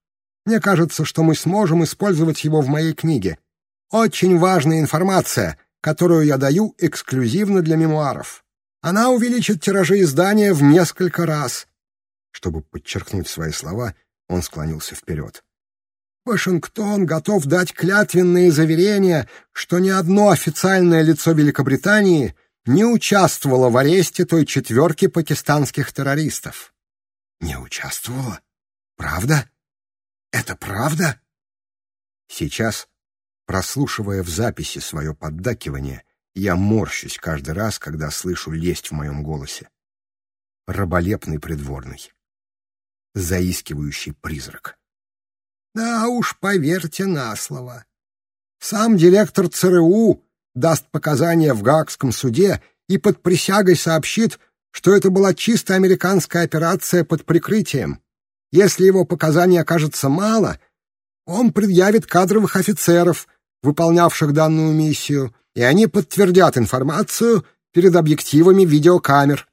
S2: Мне кажется, что мы сможем использовать его в моей книге. Очень важная информация, которую я даю эксклюзивно для мемуаров. Она увеличит тиражи издания в несколько раз.
S1: Чтобы подчеркнуть свои слова, он склонился вперед.
S2: Вашингтон готов дать клятвенные заверения, что ни одно официальное лицо Великобритании не участвовало в аресте той четверки пакистанских террористов.
S1: Не участвовало. Правда? Это правда? Сейчас Прослушивая в записи свое поддакивание, я морщусь каждый раз, когда слышу лесть в моем голосе. Раболепный придворный. Заискивающий призрак.
S2: Да уж, поверьте на слово. Сам директор ЦРУ даст показания в Гаагском суде и под присягой сообщит, что это была чисто американская операция под прикрытием. Если его показаний окажется мало, он предъявит кадровых офицеров, выполнявших данную миссию, и они подтвердят информацию перед объективами видеокамер.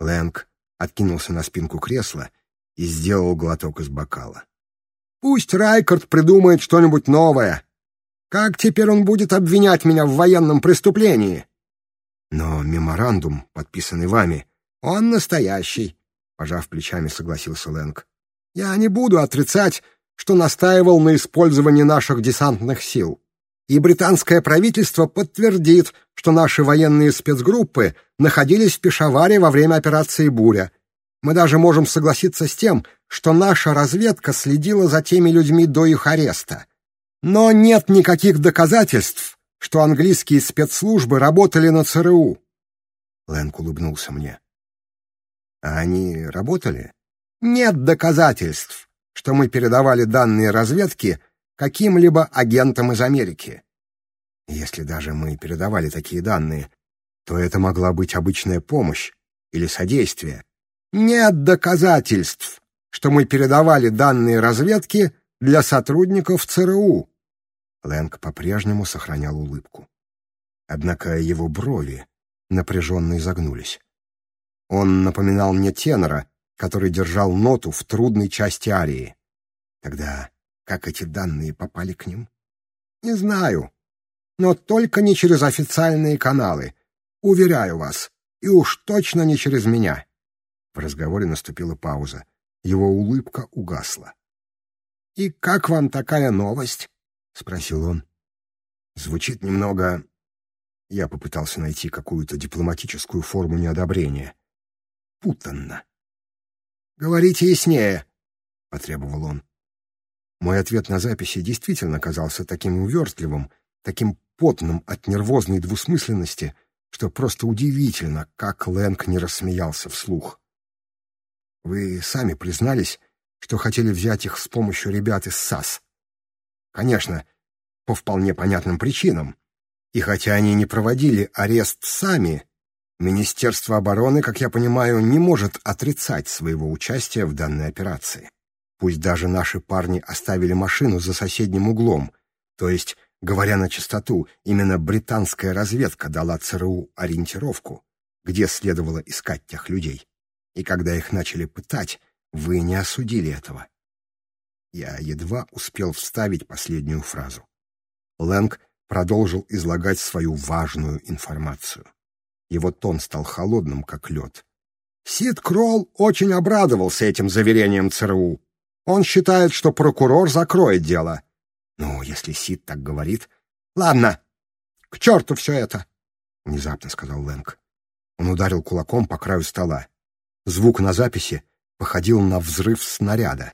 S1: Лэнг откинулся на спинку кресла и сделал глоток из бокала.
S2: «Пусть Райкард придумает что-нибудь новое. Как теперь он будет обвинять меня в военном преступлении?»
S1: «Но меморандум, подписанный вами,
S2: он настоящий», — пожав плечами, согласился Лэнг. «Я не буду отрицать, что настаивал на использовании наших десантных сил. И британское правительство подтвердит, что наши военные спецгруппы находились в Пешаваре во время операции «Буря». Мы даже можем согласиться с тем, что наша разведка следила за теми людьми до их ареста. Но нет никаких доказательств, что английские спецслужбы работали на ЦРУ.
S1: Лэнк улыбнулся мне. А они работали?
S2: Нет доказательств что мы передавали данные разведки каким-либо агентам из Америки.
S1: Если даже мы передавали такие данные, то это могла быть обычная помощь или содействие.
S2: Нет доказательств, что мы передавали данные разведки для сотрудников ЦРУ.
S1: Лэнг по-прежнему сохранял улыбку. Однако его брови напряженно изогнулись. Он напоминал мне тенора, который держал ноту в трудной части арии. Тогда как эти данные попали к ним?
S2: Не знаю, но только не через официальные каналы. Уверяю вас, и уж точно не через меня.
S1: В разговоре наступила пауза. Его улыбка угасла.
S2: «И как вам такая новость?»
S1: — спросил он. Звучит немного... Я попытался найти какую-то дипломатическую форму неодобрения. Путанно.
S2: «Говорите яснее», — потребовал он.
S1: Мой ответ на записи действительно казался таким увертливым, таким потным от нервозной двусмысленности, что просто удивительно, как Лэнг не рассмеялся вслух. «Вы сами признались, что хотели взять их с помощью ребят из САС. Конечно, по вполне понятным причинам. И хотя они не проводили арест сами, Министерство обороны, как я понимаю, не может отрицать своего участия в данной операции. Пусть даже наши парни оставили машину за соседним углом, то есть, говоря на чистоту, именно британская разведка дала ЦРУ ориентировку, где следовало искать тех людей. И когда их начали пытать, вы не осудили этого. Я едва успел вставить последнюю фразу. Лэнг продолжил излагать свою важную информацию. Его тон стал холодным, как лед.
S2: Сид Кролл очень обрадовался этим заверением ЦРУ. Он считает, что прокурор закроет дело.
S1: Ну, если Сид так говорит...
S2: Ладно, к черту все это!
S1: — внезапно сказал Лэнг. Он ударил кулаком по краю стола. Звук на записи походил на взрыв снаряда.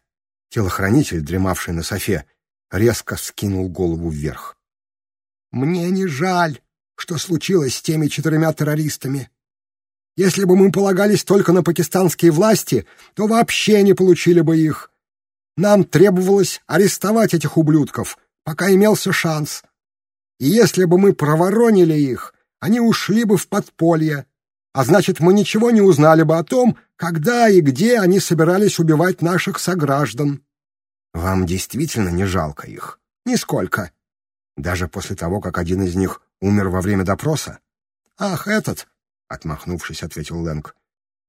S1: Телохранитель, дремавший на софе, резко скинул голову вверх.
S2: «Мне не жаль!» что случилось с теми четырьмя террористами. Если бы мы полагались только на пакистанские власти, то вообще не получили бы их. Нам требовалось арестовать этих ублюдков, пока имелся шанс. И если бы мы проворонили их, они ушли бы в подполье, а значит, мы ничего не узнали бы о том, когда и где они собирались убивать наших сограждан.
S1: Вам действительно не жалко их?
S2: Нисколько.
S1: Даже после того, как один из них Умер во время допроса?
S2: Ах, этот, отмахнувшись, ответил Лэнг.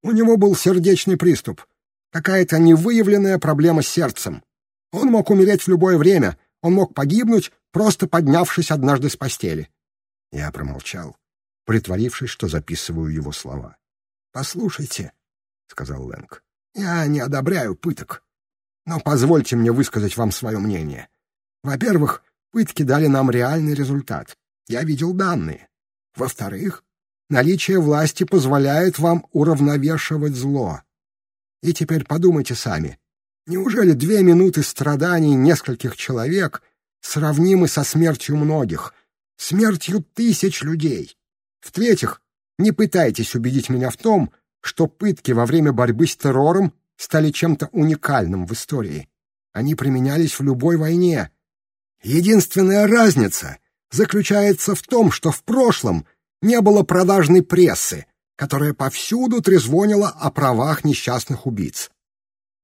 S2: У него был сердечный приступ. Какая-то невыявленная проблема с сердцем. Он мог умереть в любое время, он мог погибнуть, просто поднявшись однажды с постели.
S1: Я промолчал, притворившись, что записываю его слова.
S2: «Послушайте», — сказал Лэнг, — «я не одобряю пыток, но позвольте мне высказать вам свое мнение. Во-первых, пытки дали нам реальный результат. Я видел данные. Во-вторых, наличие власти позволяет вам уравновешивать зло. И теперь подумайте сами. Неужели две минуты страданий нескольких человек сравнимы со смертью многих, смертью тысяч людей? В-третьих, не пытайтесь убедить меня в том, что пытки во время борьбы с террором стали чем-то уникальным в истории. Они применялись в любой войне. Единственная разница заключается в том, что в прошлом не было продажной прессы, которая повсюду трезвонила о правах несчастных убийц.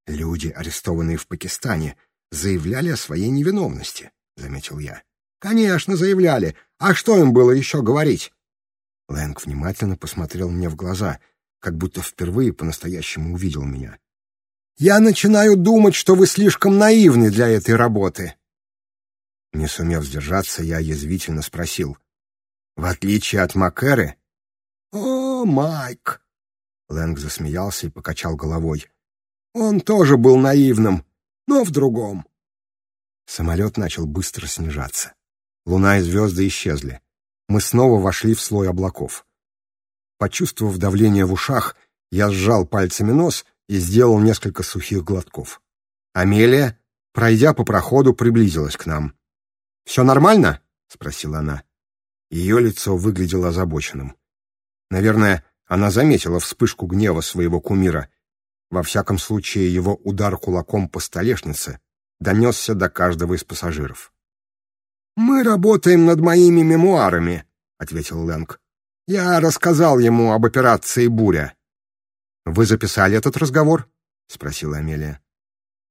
S1: Люди, арестованные в Пакистане, заявляли о своей невиновности, заметил я.
S2: Конечно, заявляли. А что им было еще говорить?
S1: Лэнг внимательно посмотрел мне в глаза, как будто впервые по-настоящему увидел меня.
S2: «Я начинаю думать, что вы слишком наивны для этой работы.
S1: Не сумев сдержаться, я язвительно спросил. «В отличие от Макэры...»
S2: «О, Майк!»
S1: Лэнг засмеялся и покачал головой.
S2: «Он тоже был наивным, но в другом».
S1: Самолет начал быстро снижаться. Луна и звезды исчезли. Мы снова вошли в слой облаков. Почувствовав давление в ушах, я сжал пальцами нос и сделал несколько сухих глотков. Амелия, пройдя по проходу, приблизилась к нам. «Все нормально?» — спросила она. Ее лицо выглядело озабоченным. Наверное, она заметила вспышку гнева своего кумира. Во всяком случае, его удар кулаком по столешнице донесся до каждого из пассажиров.
S2: «Мы работаем над моими мемуарами», — ответил Лэнг. «Я рассказал ему об операции «Буря».
S1: «Вы записали этот разговор?» — спросила Амелия.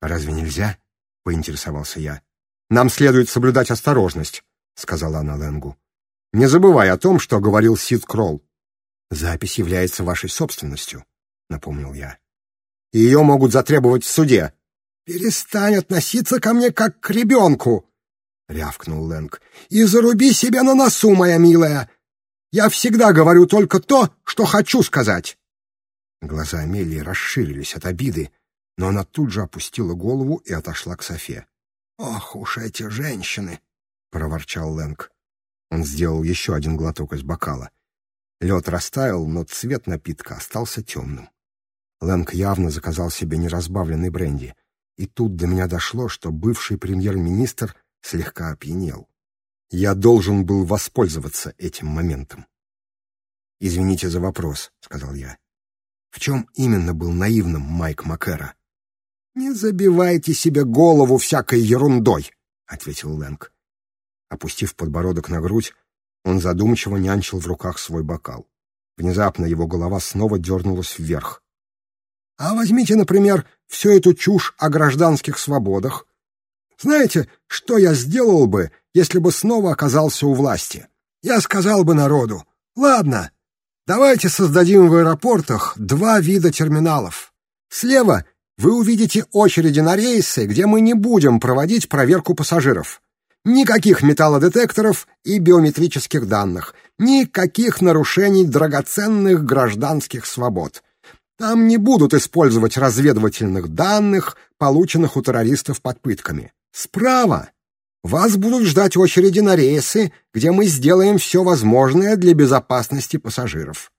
S1: «Разве нельзя?» — поинтересовался я нам следует соблюдать осторожность», — сказала она Ленгу. «Не забывай о том, что говорил Сид Кролл. Запись является вашей собственностью», — напомнил я. «Ее могут затребовать в суде».
S2: «Перестань относиться ко мне как к ребенку», — рявкнул Лэнг. «И заруби себе на носу, моя милая! Я всегда говорю только то, что хочу сказать!»
S1: Глаза Амелии расширились от обиды, но она тут же опустила голову и отошла к Софе.
S2: «Ох уж эти женщины!» — проворчал Лэнг.
S1: Он сделал еще один глоток из бокала. Лед растаял, но цвет напитка остался темным. Лэнг явно заказал себе неразбавленный бренди. И тут до меня дошло, что бывший премьер-министр слегка опьянел. Я должен был воспользоваться этим моментом. «Извините за вопрос», — сказал я. «В чем именно был наивным Майк Маккера?»
S2: «Не забивайте себе голову всякой ерундой», — ответил Лэнг.
S1: Опустив подбородок на грудь, он задумчиво нянчил в руках свой бокал. Внезапно его голова снова дернулась вверх.
S2: «А возьмите, например, всю эту чушь о гражданских свободах. Знаете, что я сделал бы, если бы снова оказался у власти? Я сказал бы народу, ладно, давайте создадим в аэропортах два вида терминалов. Слева — вы увидите очереди на рейсы, где мы не будем проводить проверку пассажиров. Никаких металлодетекторов и биометрических данных. Никаких нарушений драгоценных гражданских свобод. Там не будут использовать разведывательных данных, полученных у террористов под пытками. Справа вас будут ждать очереди на рейсы, где мы сделаем все возможное для безопасности пассажиров.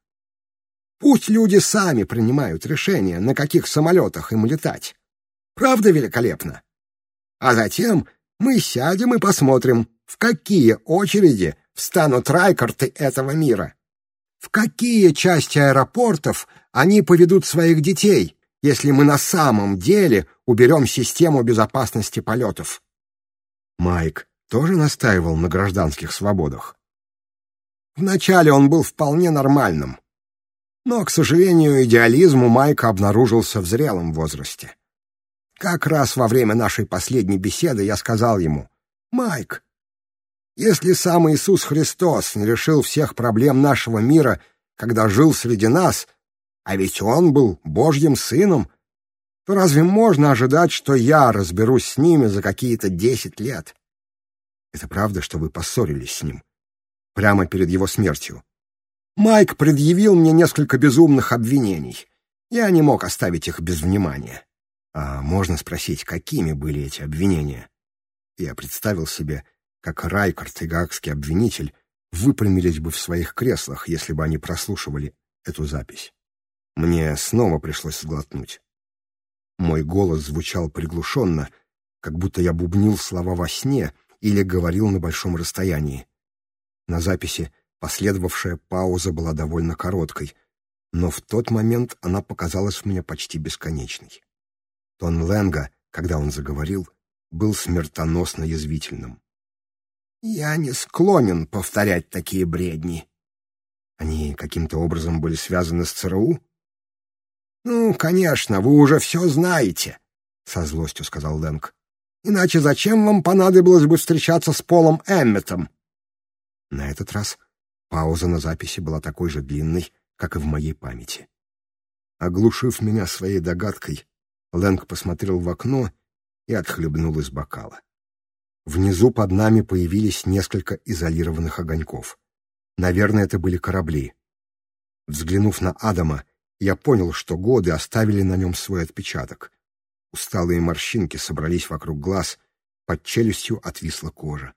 S2: Пусть люди сами принимают решение, на каких самолетах им летать. Правда великолепно? А затем мы сядем и посмотрим, в какие очереди встанут райкорты этого мира. В какие части аэропортов они поведут своих детей, если мы на самом деле уберем систему безопасности полетов? Майк тоже настаивал на гражданских свободах. Вначале он был вполне нормальным — но, к сожалению, идеализм у Майка обнаружился в зрелом возрасте. Как раз во время нашей последней беседы я сказал ему, «Майк, если сам Иисус Христос не решил всех проблем нашего мира, когда жил среди нас, а ведь Он был Божьим Сыном, то разве можно ожидать, что я разберусь с ними за какие-то десять лет?» «Это правда, что вы поссорились с ним?» «Прямо перед его смертью?» Майк предъявил мне несколько безумных обвинений. Я не мог оставить их без внимания. А можно спросить, какими были эти обвинения? Я представил себе, как Райкард и Гаагский обвинитель выпрямились бы в своих креслах, если бы они прослушивали эту запись. Мне снова пришлось сглотнуть. Мой голос звучал приглушенно, как будто я бубнил слова во сне или говорил на большом расстоянии. На записи Последовавшая пауза была довольно короткой, но в тот момент она показалась мне почти бесконечной. Тон Лэнга, когда он заговорил, был смертоносно язвительным. «Я не склонен повторять такие бредни». «Они каким-то образом были связаны с ЦРУ?» «Ну, конечно, вы уже все знаете», — со злостью сказал Лэнг. «Иначе зачем вам понадобилось бы встречаться с Полом Эмметом?» На этот раз Пауза на записи была такой же длинной, как и в моей памяти. Оглушив меня своей догадкой, Лэнг посмотрел в окно и отхлебнул из бокала. Внизу под нами появились несколько изолированных огоньков. Наверное, это были корабли. Взглянув на Адама, я понял, что годы оставили на нем свой отпечаток. Усталые морщинки собрались вокруг глаз, под челюстью отвисла кожа.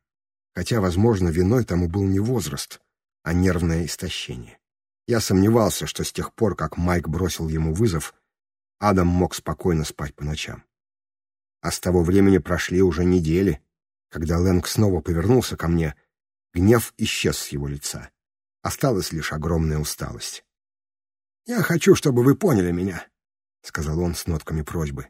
S2: Хотя, возможно, виной тому был не возраст — а нервное истощение. Я сомневался, что с тех пор, как Майк бросил ему вызов, Адам мог спокойно спать по ночам. А с того времени прошли уже недели. Когда Лэнг снова повернулся ко мне, гнев исчез с его лица. Осталась лишь огромная усталость. «Я хочу, чтобы вы поняли меня», — сказал он с нотками просьбы.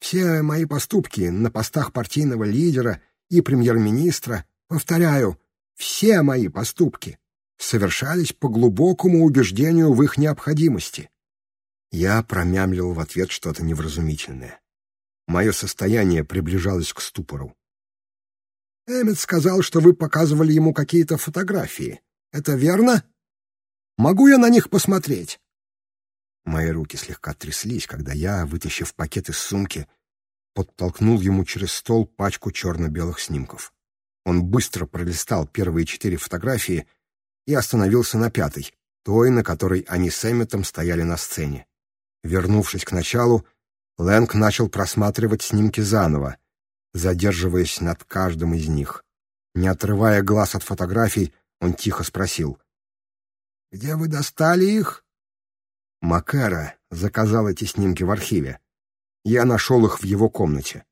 S2: «Все мои поступки на постах партийного лидера и премьер-министра, повторяю, все мои поступки совершались по глубокому убеждению в их необходимости. Я промямлил в ответ что-то невразумительное. Мое состояние приближалось к ступору. Эммет сказал, что вы показывали ему какие-то фотографии. Это верно? Могу я на них посмотреть? Мои руки слегка тряслись, когда я, вытащив пакет из сумки, подтолкнул ему через стол пачку черно-белых снимков. Он быстро пролистал первые четыре фотографии — и остановился на пятой, той, на которой они с Эмметом стояли на сцене. Вернувшись к началу, Лэнг начал просматривать снимки заново, задерживаясь над каждым из них. Не отрывая глаз от фотографий, он тихо спросил. «Где вы достали их?» Макара заказал эти снимки в архиве. Я нашел их в его комнате.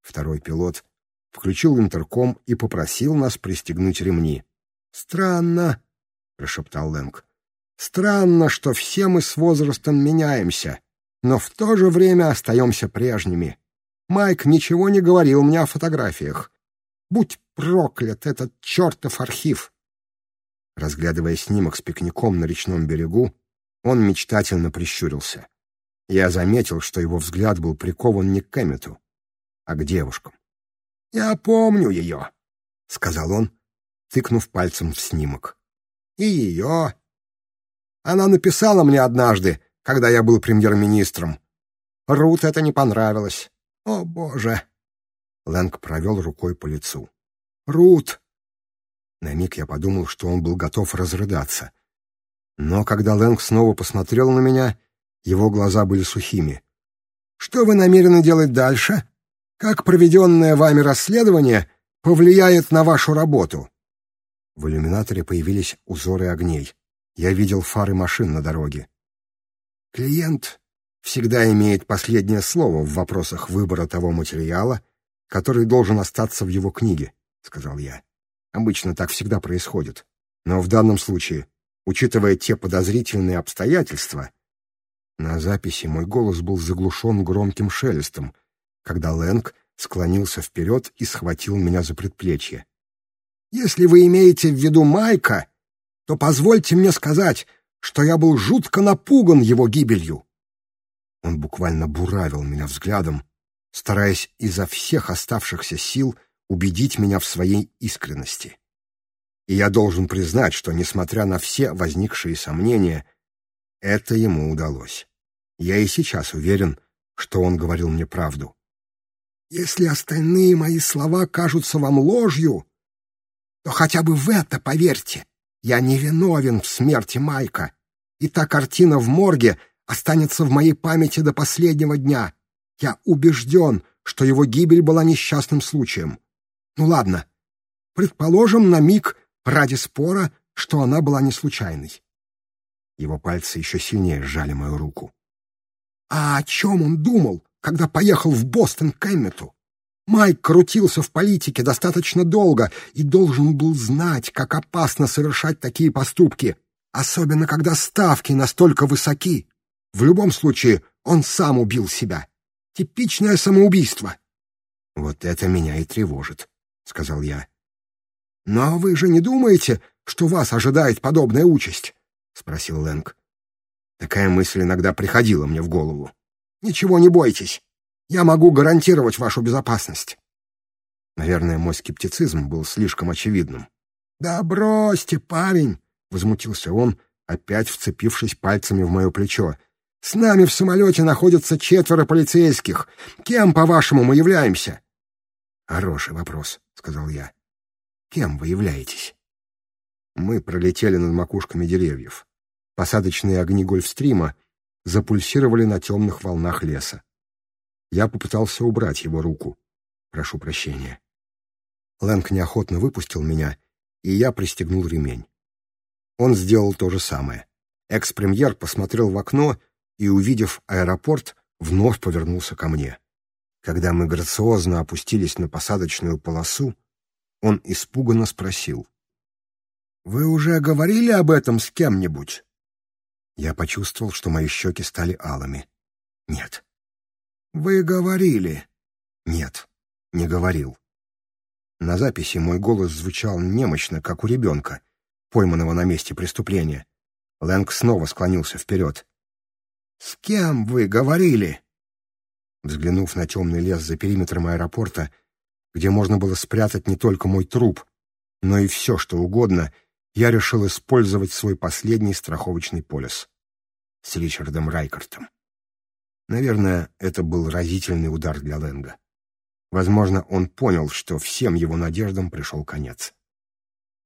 S2: Второй пилот включил интерком и попросил нас пристегнуть ремни. «Странно», — прошептал Лэнг. «Странно, что все мы с возрастом меняемся, но в то же время остаемся прежними. Майк ничего не говорил мне о фотографиях. Будь проклят этот чертов архив!» Разглядывая снимок с пикником на речном берегу, он мечтательно прищурился. Я заметил, что его взгляд был прикован не к Кэммету, а к девушкам. «Я помню ее», — сказал он, тыкнув пальцем в снимок. «И ее!» Она написала мне однажды, когда я был премьер-министром. Рут это не понравилось. О, боже!» Лэнг провел рукой по лицу. «Рут!» На миг я подумал, что он был готов разрыдаться. Но когда Лэнг снова посмотрел на меня, его глаза были сухими. «Что вы намерены делать дальше? Как проведенное вами расследование повлияет на вашу работу?» В иллюминаторе появились узоры огней.
S1: Я видел фары машин на дороге. Клиент всегда имеет последнее слово в вопросах выбора того материала, который должен остаться в его книге, сказал я. Обычно так всегда происходит. Но в данном случае, учитывая те подозрительные обстоятельства, на записи мой голос был заглушен громким шелестом, когда Лэнг склонился вперед и схватил меня за предплечье. Если вы имеете в виду Майка, то позвольте мне сказать, что я был жутко напуган его гибелью. Он буквально буравил меня взглядом, стараясь изо всех оставшихся сил убедить меня в своей искренности. И я должен признать, что, несмотря на все возникшие сомнения, это ему удалось. Я и сейчас уверен, что он говорил мне правду. «Если остальные мои слова кажутся вам ложью, но хотя бы в это поверьте, я не виновен в смерти Майка, и та картина в морге останется в моей памяти до последнего дня. Я убежден, что его гибель была несчастным случаем. Ну ладно, предположим на миг ради спора, что она была не случайной. Его пальцы еще сильнее сжали мою руку. А о чем он думал, когда поехал в Бостон к Эммету? Майк крутился в политике достаточно долго и должен был знать, как опасно совершать такие поступки, особенно когда ставки настолько высоки. В любом случае, он сам убил себя. Типичное самоубийство. «Вот это меня и тревожит», — сказал я. «Но вы же не думаете, что вас ожидает подобная участь?» — спросил Лэнг. Такая мысль иногда приходила мне в голову. «Ничего не бойтесь. Я могу гарантировать вашу безопасность. Наверное, мой скептицизм был слишком очевидным. Да бросьте, парень, возмутился он, опять вцепившись пальцами в моё плечо. С нами в самолёте находятся четверо полицейских. Кем, по-вашему, мы являемся? Хороший вопрос, сказал я. Кем вы являетесь? Мы пролетели над макушками деревьев. Посадочные огни Гольфстрима запульсировали на тёмных волнах леса. Я попытался убрать его руку. «Прошу прощения». Лэнг неохотно выпустил меня, и я пристегнул ремень. Он сделал то же самое. Экс-премьер посмотрел в окно и, увидев аэропорт, вновь повернулся ко мне. Когда мы грациозно опустились на посадочную полосу, он испуганно спросил. «Вы уже говорили об этом с кем-нибудь?» Я почувствовал, что мои щеки стали алыми. «Нет, «Вы говорили». «Нет, не говорил». На записи мой голос звучал немощно, как у ребенка, пойманного на месте преступления. Лэнг снова склонился вперед. «С кем вы говорили?» Взглянув на темный лес за периметром аэропорта, где можно было спрятать не только мой труп, но и все, что угодно, я решил использовать свой последний страховочный полис с Ричардом Райкартом. Наверное, это был разительный удар для Лэнга. Возможно, он понял, что всем его надеждам пришел конец.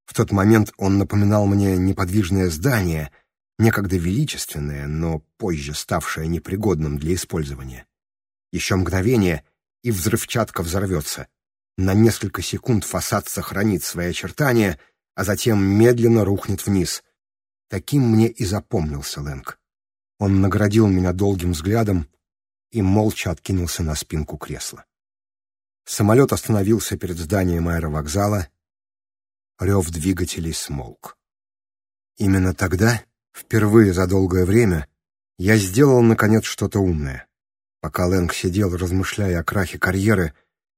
S1: В тот момент он напоминал мне неподвижное здание, некогда величественное, но позже ставшее непригодным для использования. Еще мгновение, и взрывчатка взорвется. На несколько секунд фасад сохранит свои очертания, а затем медленно рухнет вниз. Таким мне и запомнился Лэнг. Он наградил меня долгим взглядом и молча откинулся на спинку кресла. Самолет остановился перед зданием аэровокзала. Рев двигателей смолк. Именно тогда, впервые за долгое время, я сделал, наконец, что-то умное. Пока Лэнг сидел, размышляя о крахе карьеры,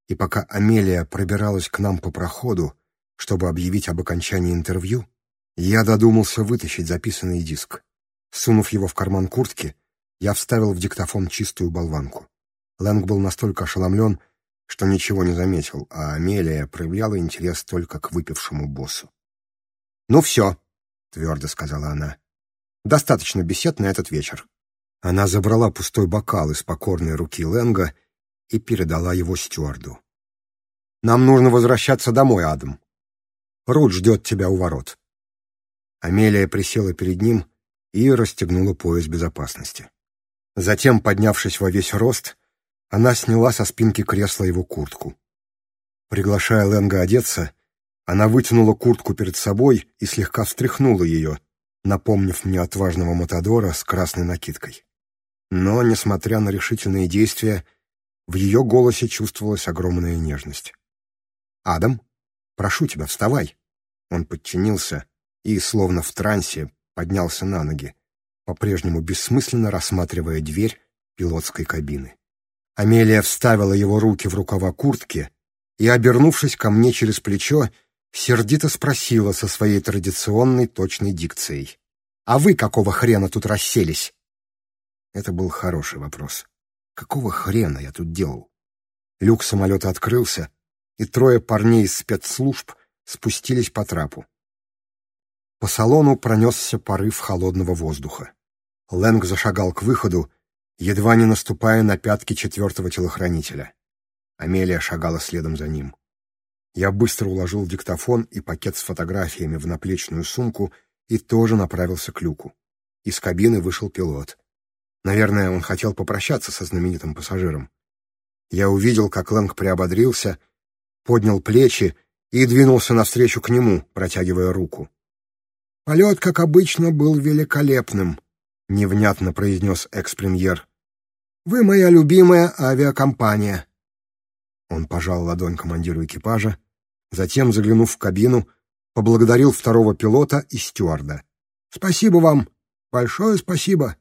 S1: и пока Амелия пробиралась к нам по проходу, чтобы объявить об окончании интервью, я додумался вытащить записанный диск. Сунув его в карман куртки, я вставил в диктофон чистую болванку. Лэнг был настолько ошеломлен, что ничего не заметил, а Амелия проявляла интерес только к выпившему боссу. «Ну все», — твердо сказала она. «Достаточно бесед на этот вечер». Она забрала пустой бокал из покорной руки Лэнга и передала его стюарду. «Нам нужно возвращаться домой, Адам. Рут ждет тебя у ворот». Амелия присела перед ним и расстегнула пояс безопасности. Затем, поднявшись во весь рост, она сняла со спинки кресла его куртку. Приглашая Ленга одеться, она вытянула куртку перед собой и слегка встряхнула ее, напомнив мне отважного Матадора с красной накидкой. Но, несмотря на решительные действия, в ее голосе чувствовалась огромная нежность. «Адам, прошу тебя, вставай!» Он подчинился и, словно в трансе, поднялся на ноги, по-прежнему бессмысленно рассматривая дверь пилотской кабины. Амелия вставила его руки в рукава куртки и, обернувшись ко мне через плечо, сердито спросила со своей традиционной точной дикцией. «А вы какого хрена тут расселись?» Это был хороший вопрос. Какого хрена я тут делал? Люк самолета открылся, и трое парней из спецслужб спустились по трапу. По салону пронесся порыв холодного воздуха. Лэнг зашагал к выходу, едва не наступая на пятки четвертого телохранителя. Амелия шагала следом за ним. Я быстро уложил диктофон и пакет с фотографиями в наплечную сумку и тоже направился к люку. Из кабины вышел пилот. Наверное, он хотел попрощаться со знаменитым пассажиром. Я увидел, как Лэнг приободрился, поднял плечи и двинулся навстречу к нему, протягивая руку. Полет, как обычно, был великолепным, — невнятно произнес экс-премьер. «Вы моя любимая авиакомпания». Он пожал ладонь командиру экипажа, затем, заглянув в кабину, поблагодарил второго пилота и стюарда. «Спасибо вам! Большое спасибо!»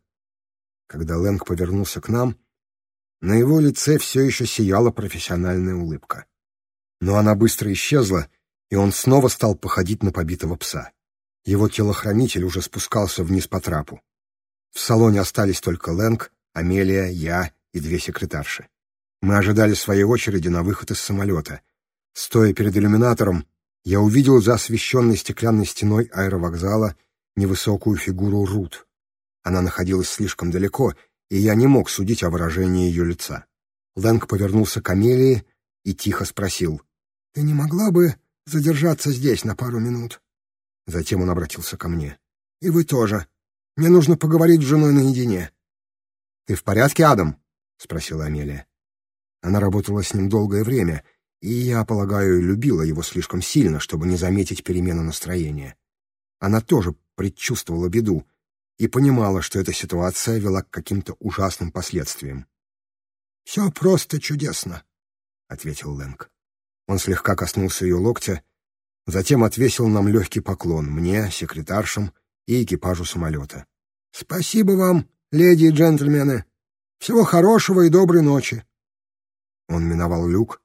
S1: Когда Лэнг повернулся к нам, на его лице все еще сияла профессиональная улыбка. Но она быстро исчезла, и он снова стал походить на побитого пса. Его телохранитель уже спускался вниз по трапу. В салоне остались только Лэнг, Амелия, я и две секретарши. Мы ожидали своей очереди на выход из самолета. Стоя перед иллюминатором, я увидел за освещенной стеклянной стеной аэровокзала невысокую фигуру Рут. Она находилась слишком далеко, и я не мог судить о выражении ее лица. Лэнг повернулся к Амелии и тихо спросил. «Ты не могла бы задержаться здесь на пару минут?» Затем он обратился ко мне. «И вы тоже. Мне нужно поговорить с женой наедине». «Ты в порядке, Адам?» — спросила Амелия. Она работала с ним долгое время, и, я полагаю, любила его слишком сильно, чтобы не заметить перемену настроения. Она тоже предчувствовала беду и понимала, что эта ситуация вела к каким-то ужасным последствиям. «Все просто чудесно», — ответил Лэнг. Он слегка коснулся ее локтя Затем отвесил нам легкий поклон мне, секретаршам и экипажу самолета. «Спасибо вам, леди и джентльмены. Всего хорошего и доброй ночи». Он миновал люк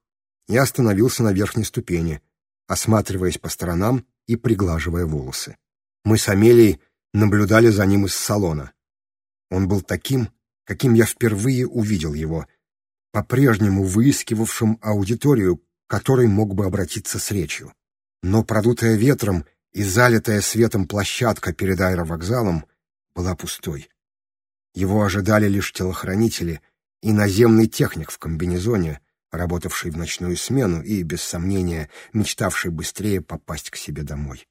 S1: и остановился на верхней ступени, осматриваясь по сторонам и приглаживая волосы. Мы с Амелией наблюдали за ним из салона. Он был таким, каким я впервые увидел его, по-прежнему выискивавшим аудиторию, которой мог бы обратиться с речью но продутая ветром и залитая светом площадка перед аэровокзалом была пустой. Его ожидали лишь телохранители и наземный техник в комбинезоне, работавший в ночную смену и, без сомнения, мечтавший быстрее попасть к себе домой.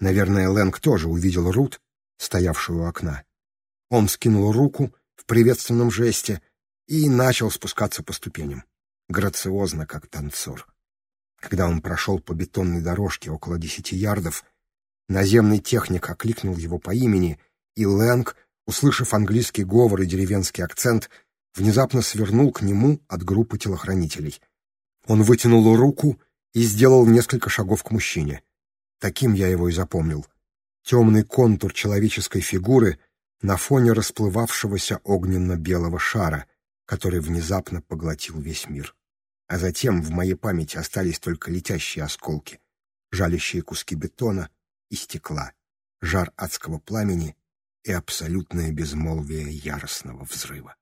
S1: Наверное, Лэнг тоже увидел Рут, стоявшую у окна. Он скинул руку в приветственном жесте и начал спускаться по ступеням, грациозно, как танцор. Когда он прошел по бетонной дорожке около десяти ярдов, наземный техник окликнул его по имени, и Лэнг, услышав английский говор и деревенский акцент, внезапно свернул к нему от группы телохранителей. Он вытянул руку и сделал несколько шагов к мужчине. Таким я его и запомнил. Темный контур человеческой фигуры на фоне расплывавшегося огненно-белого шара, который внезапно поглотил весь мир а затем в моей памяти остались только летящие осколки, жалящие куски бетона и стекла, жар адского пламени и абсолютное безмолвие яростного взрыва.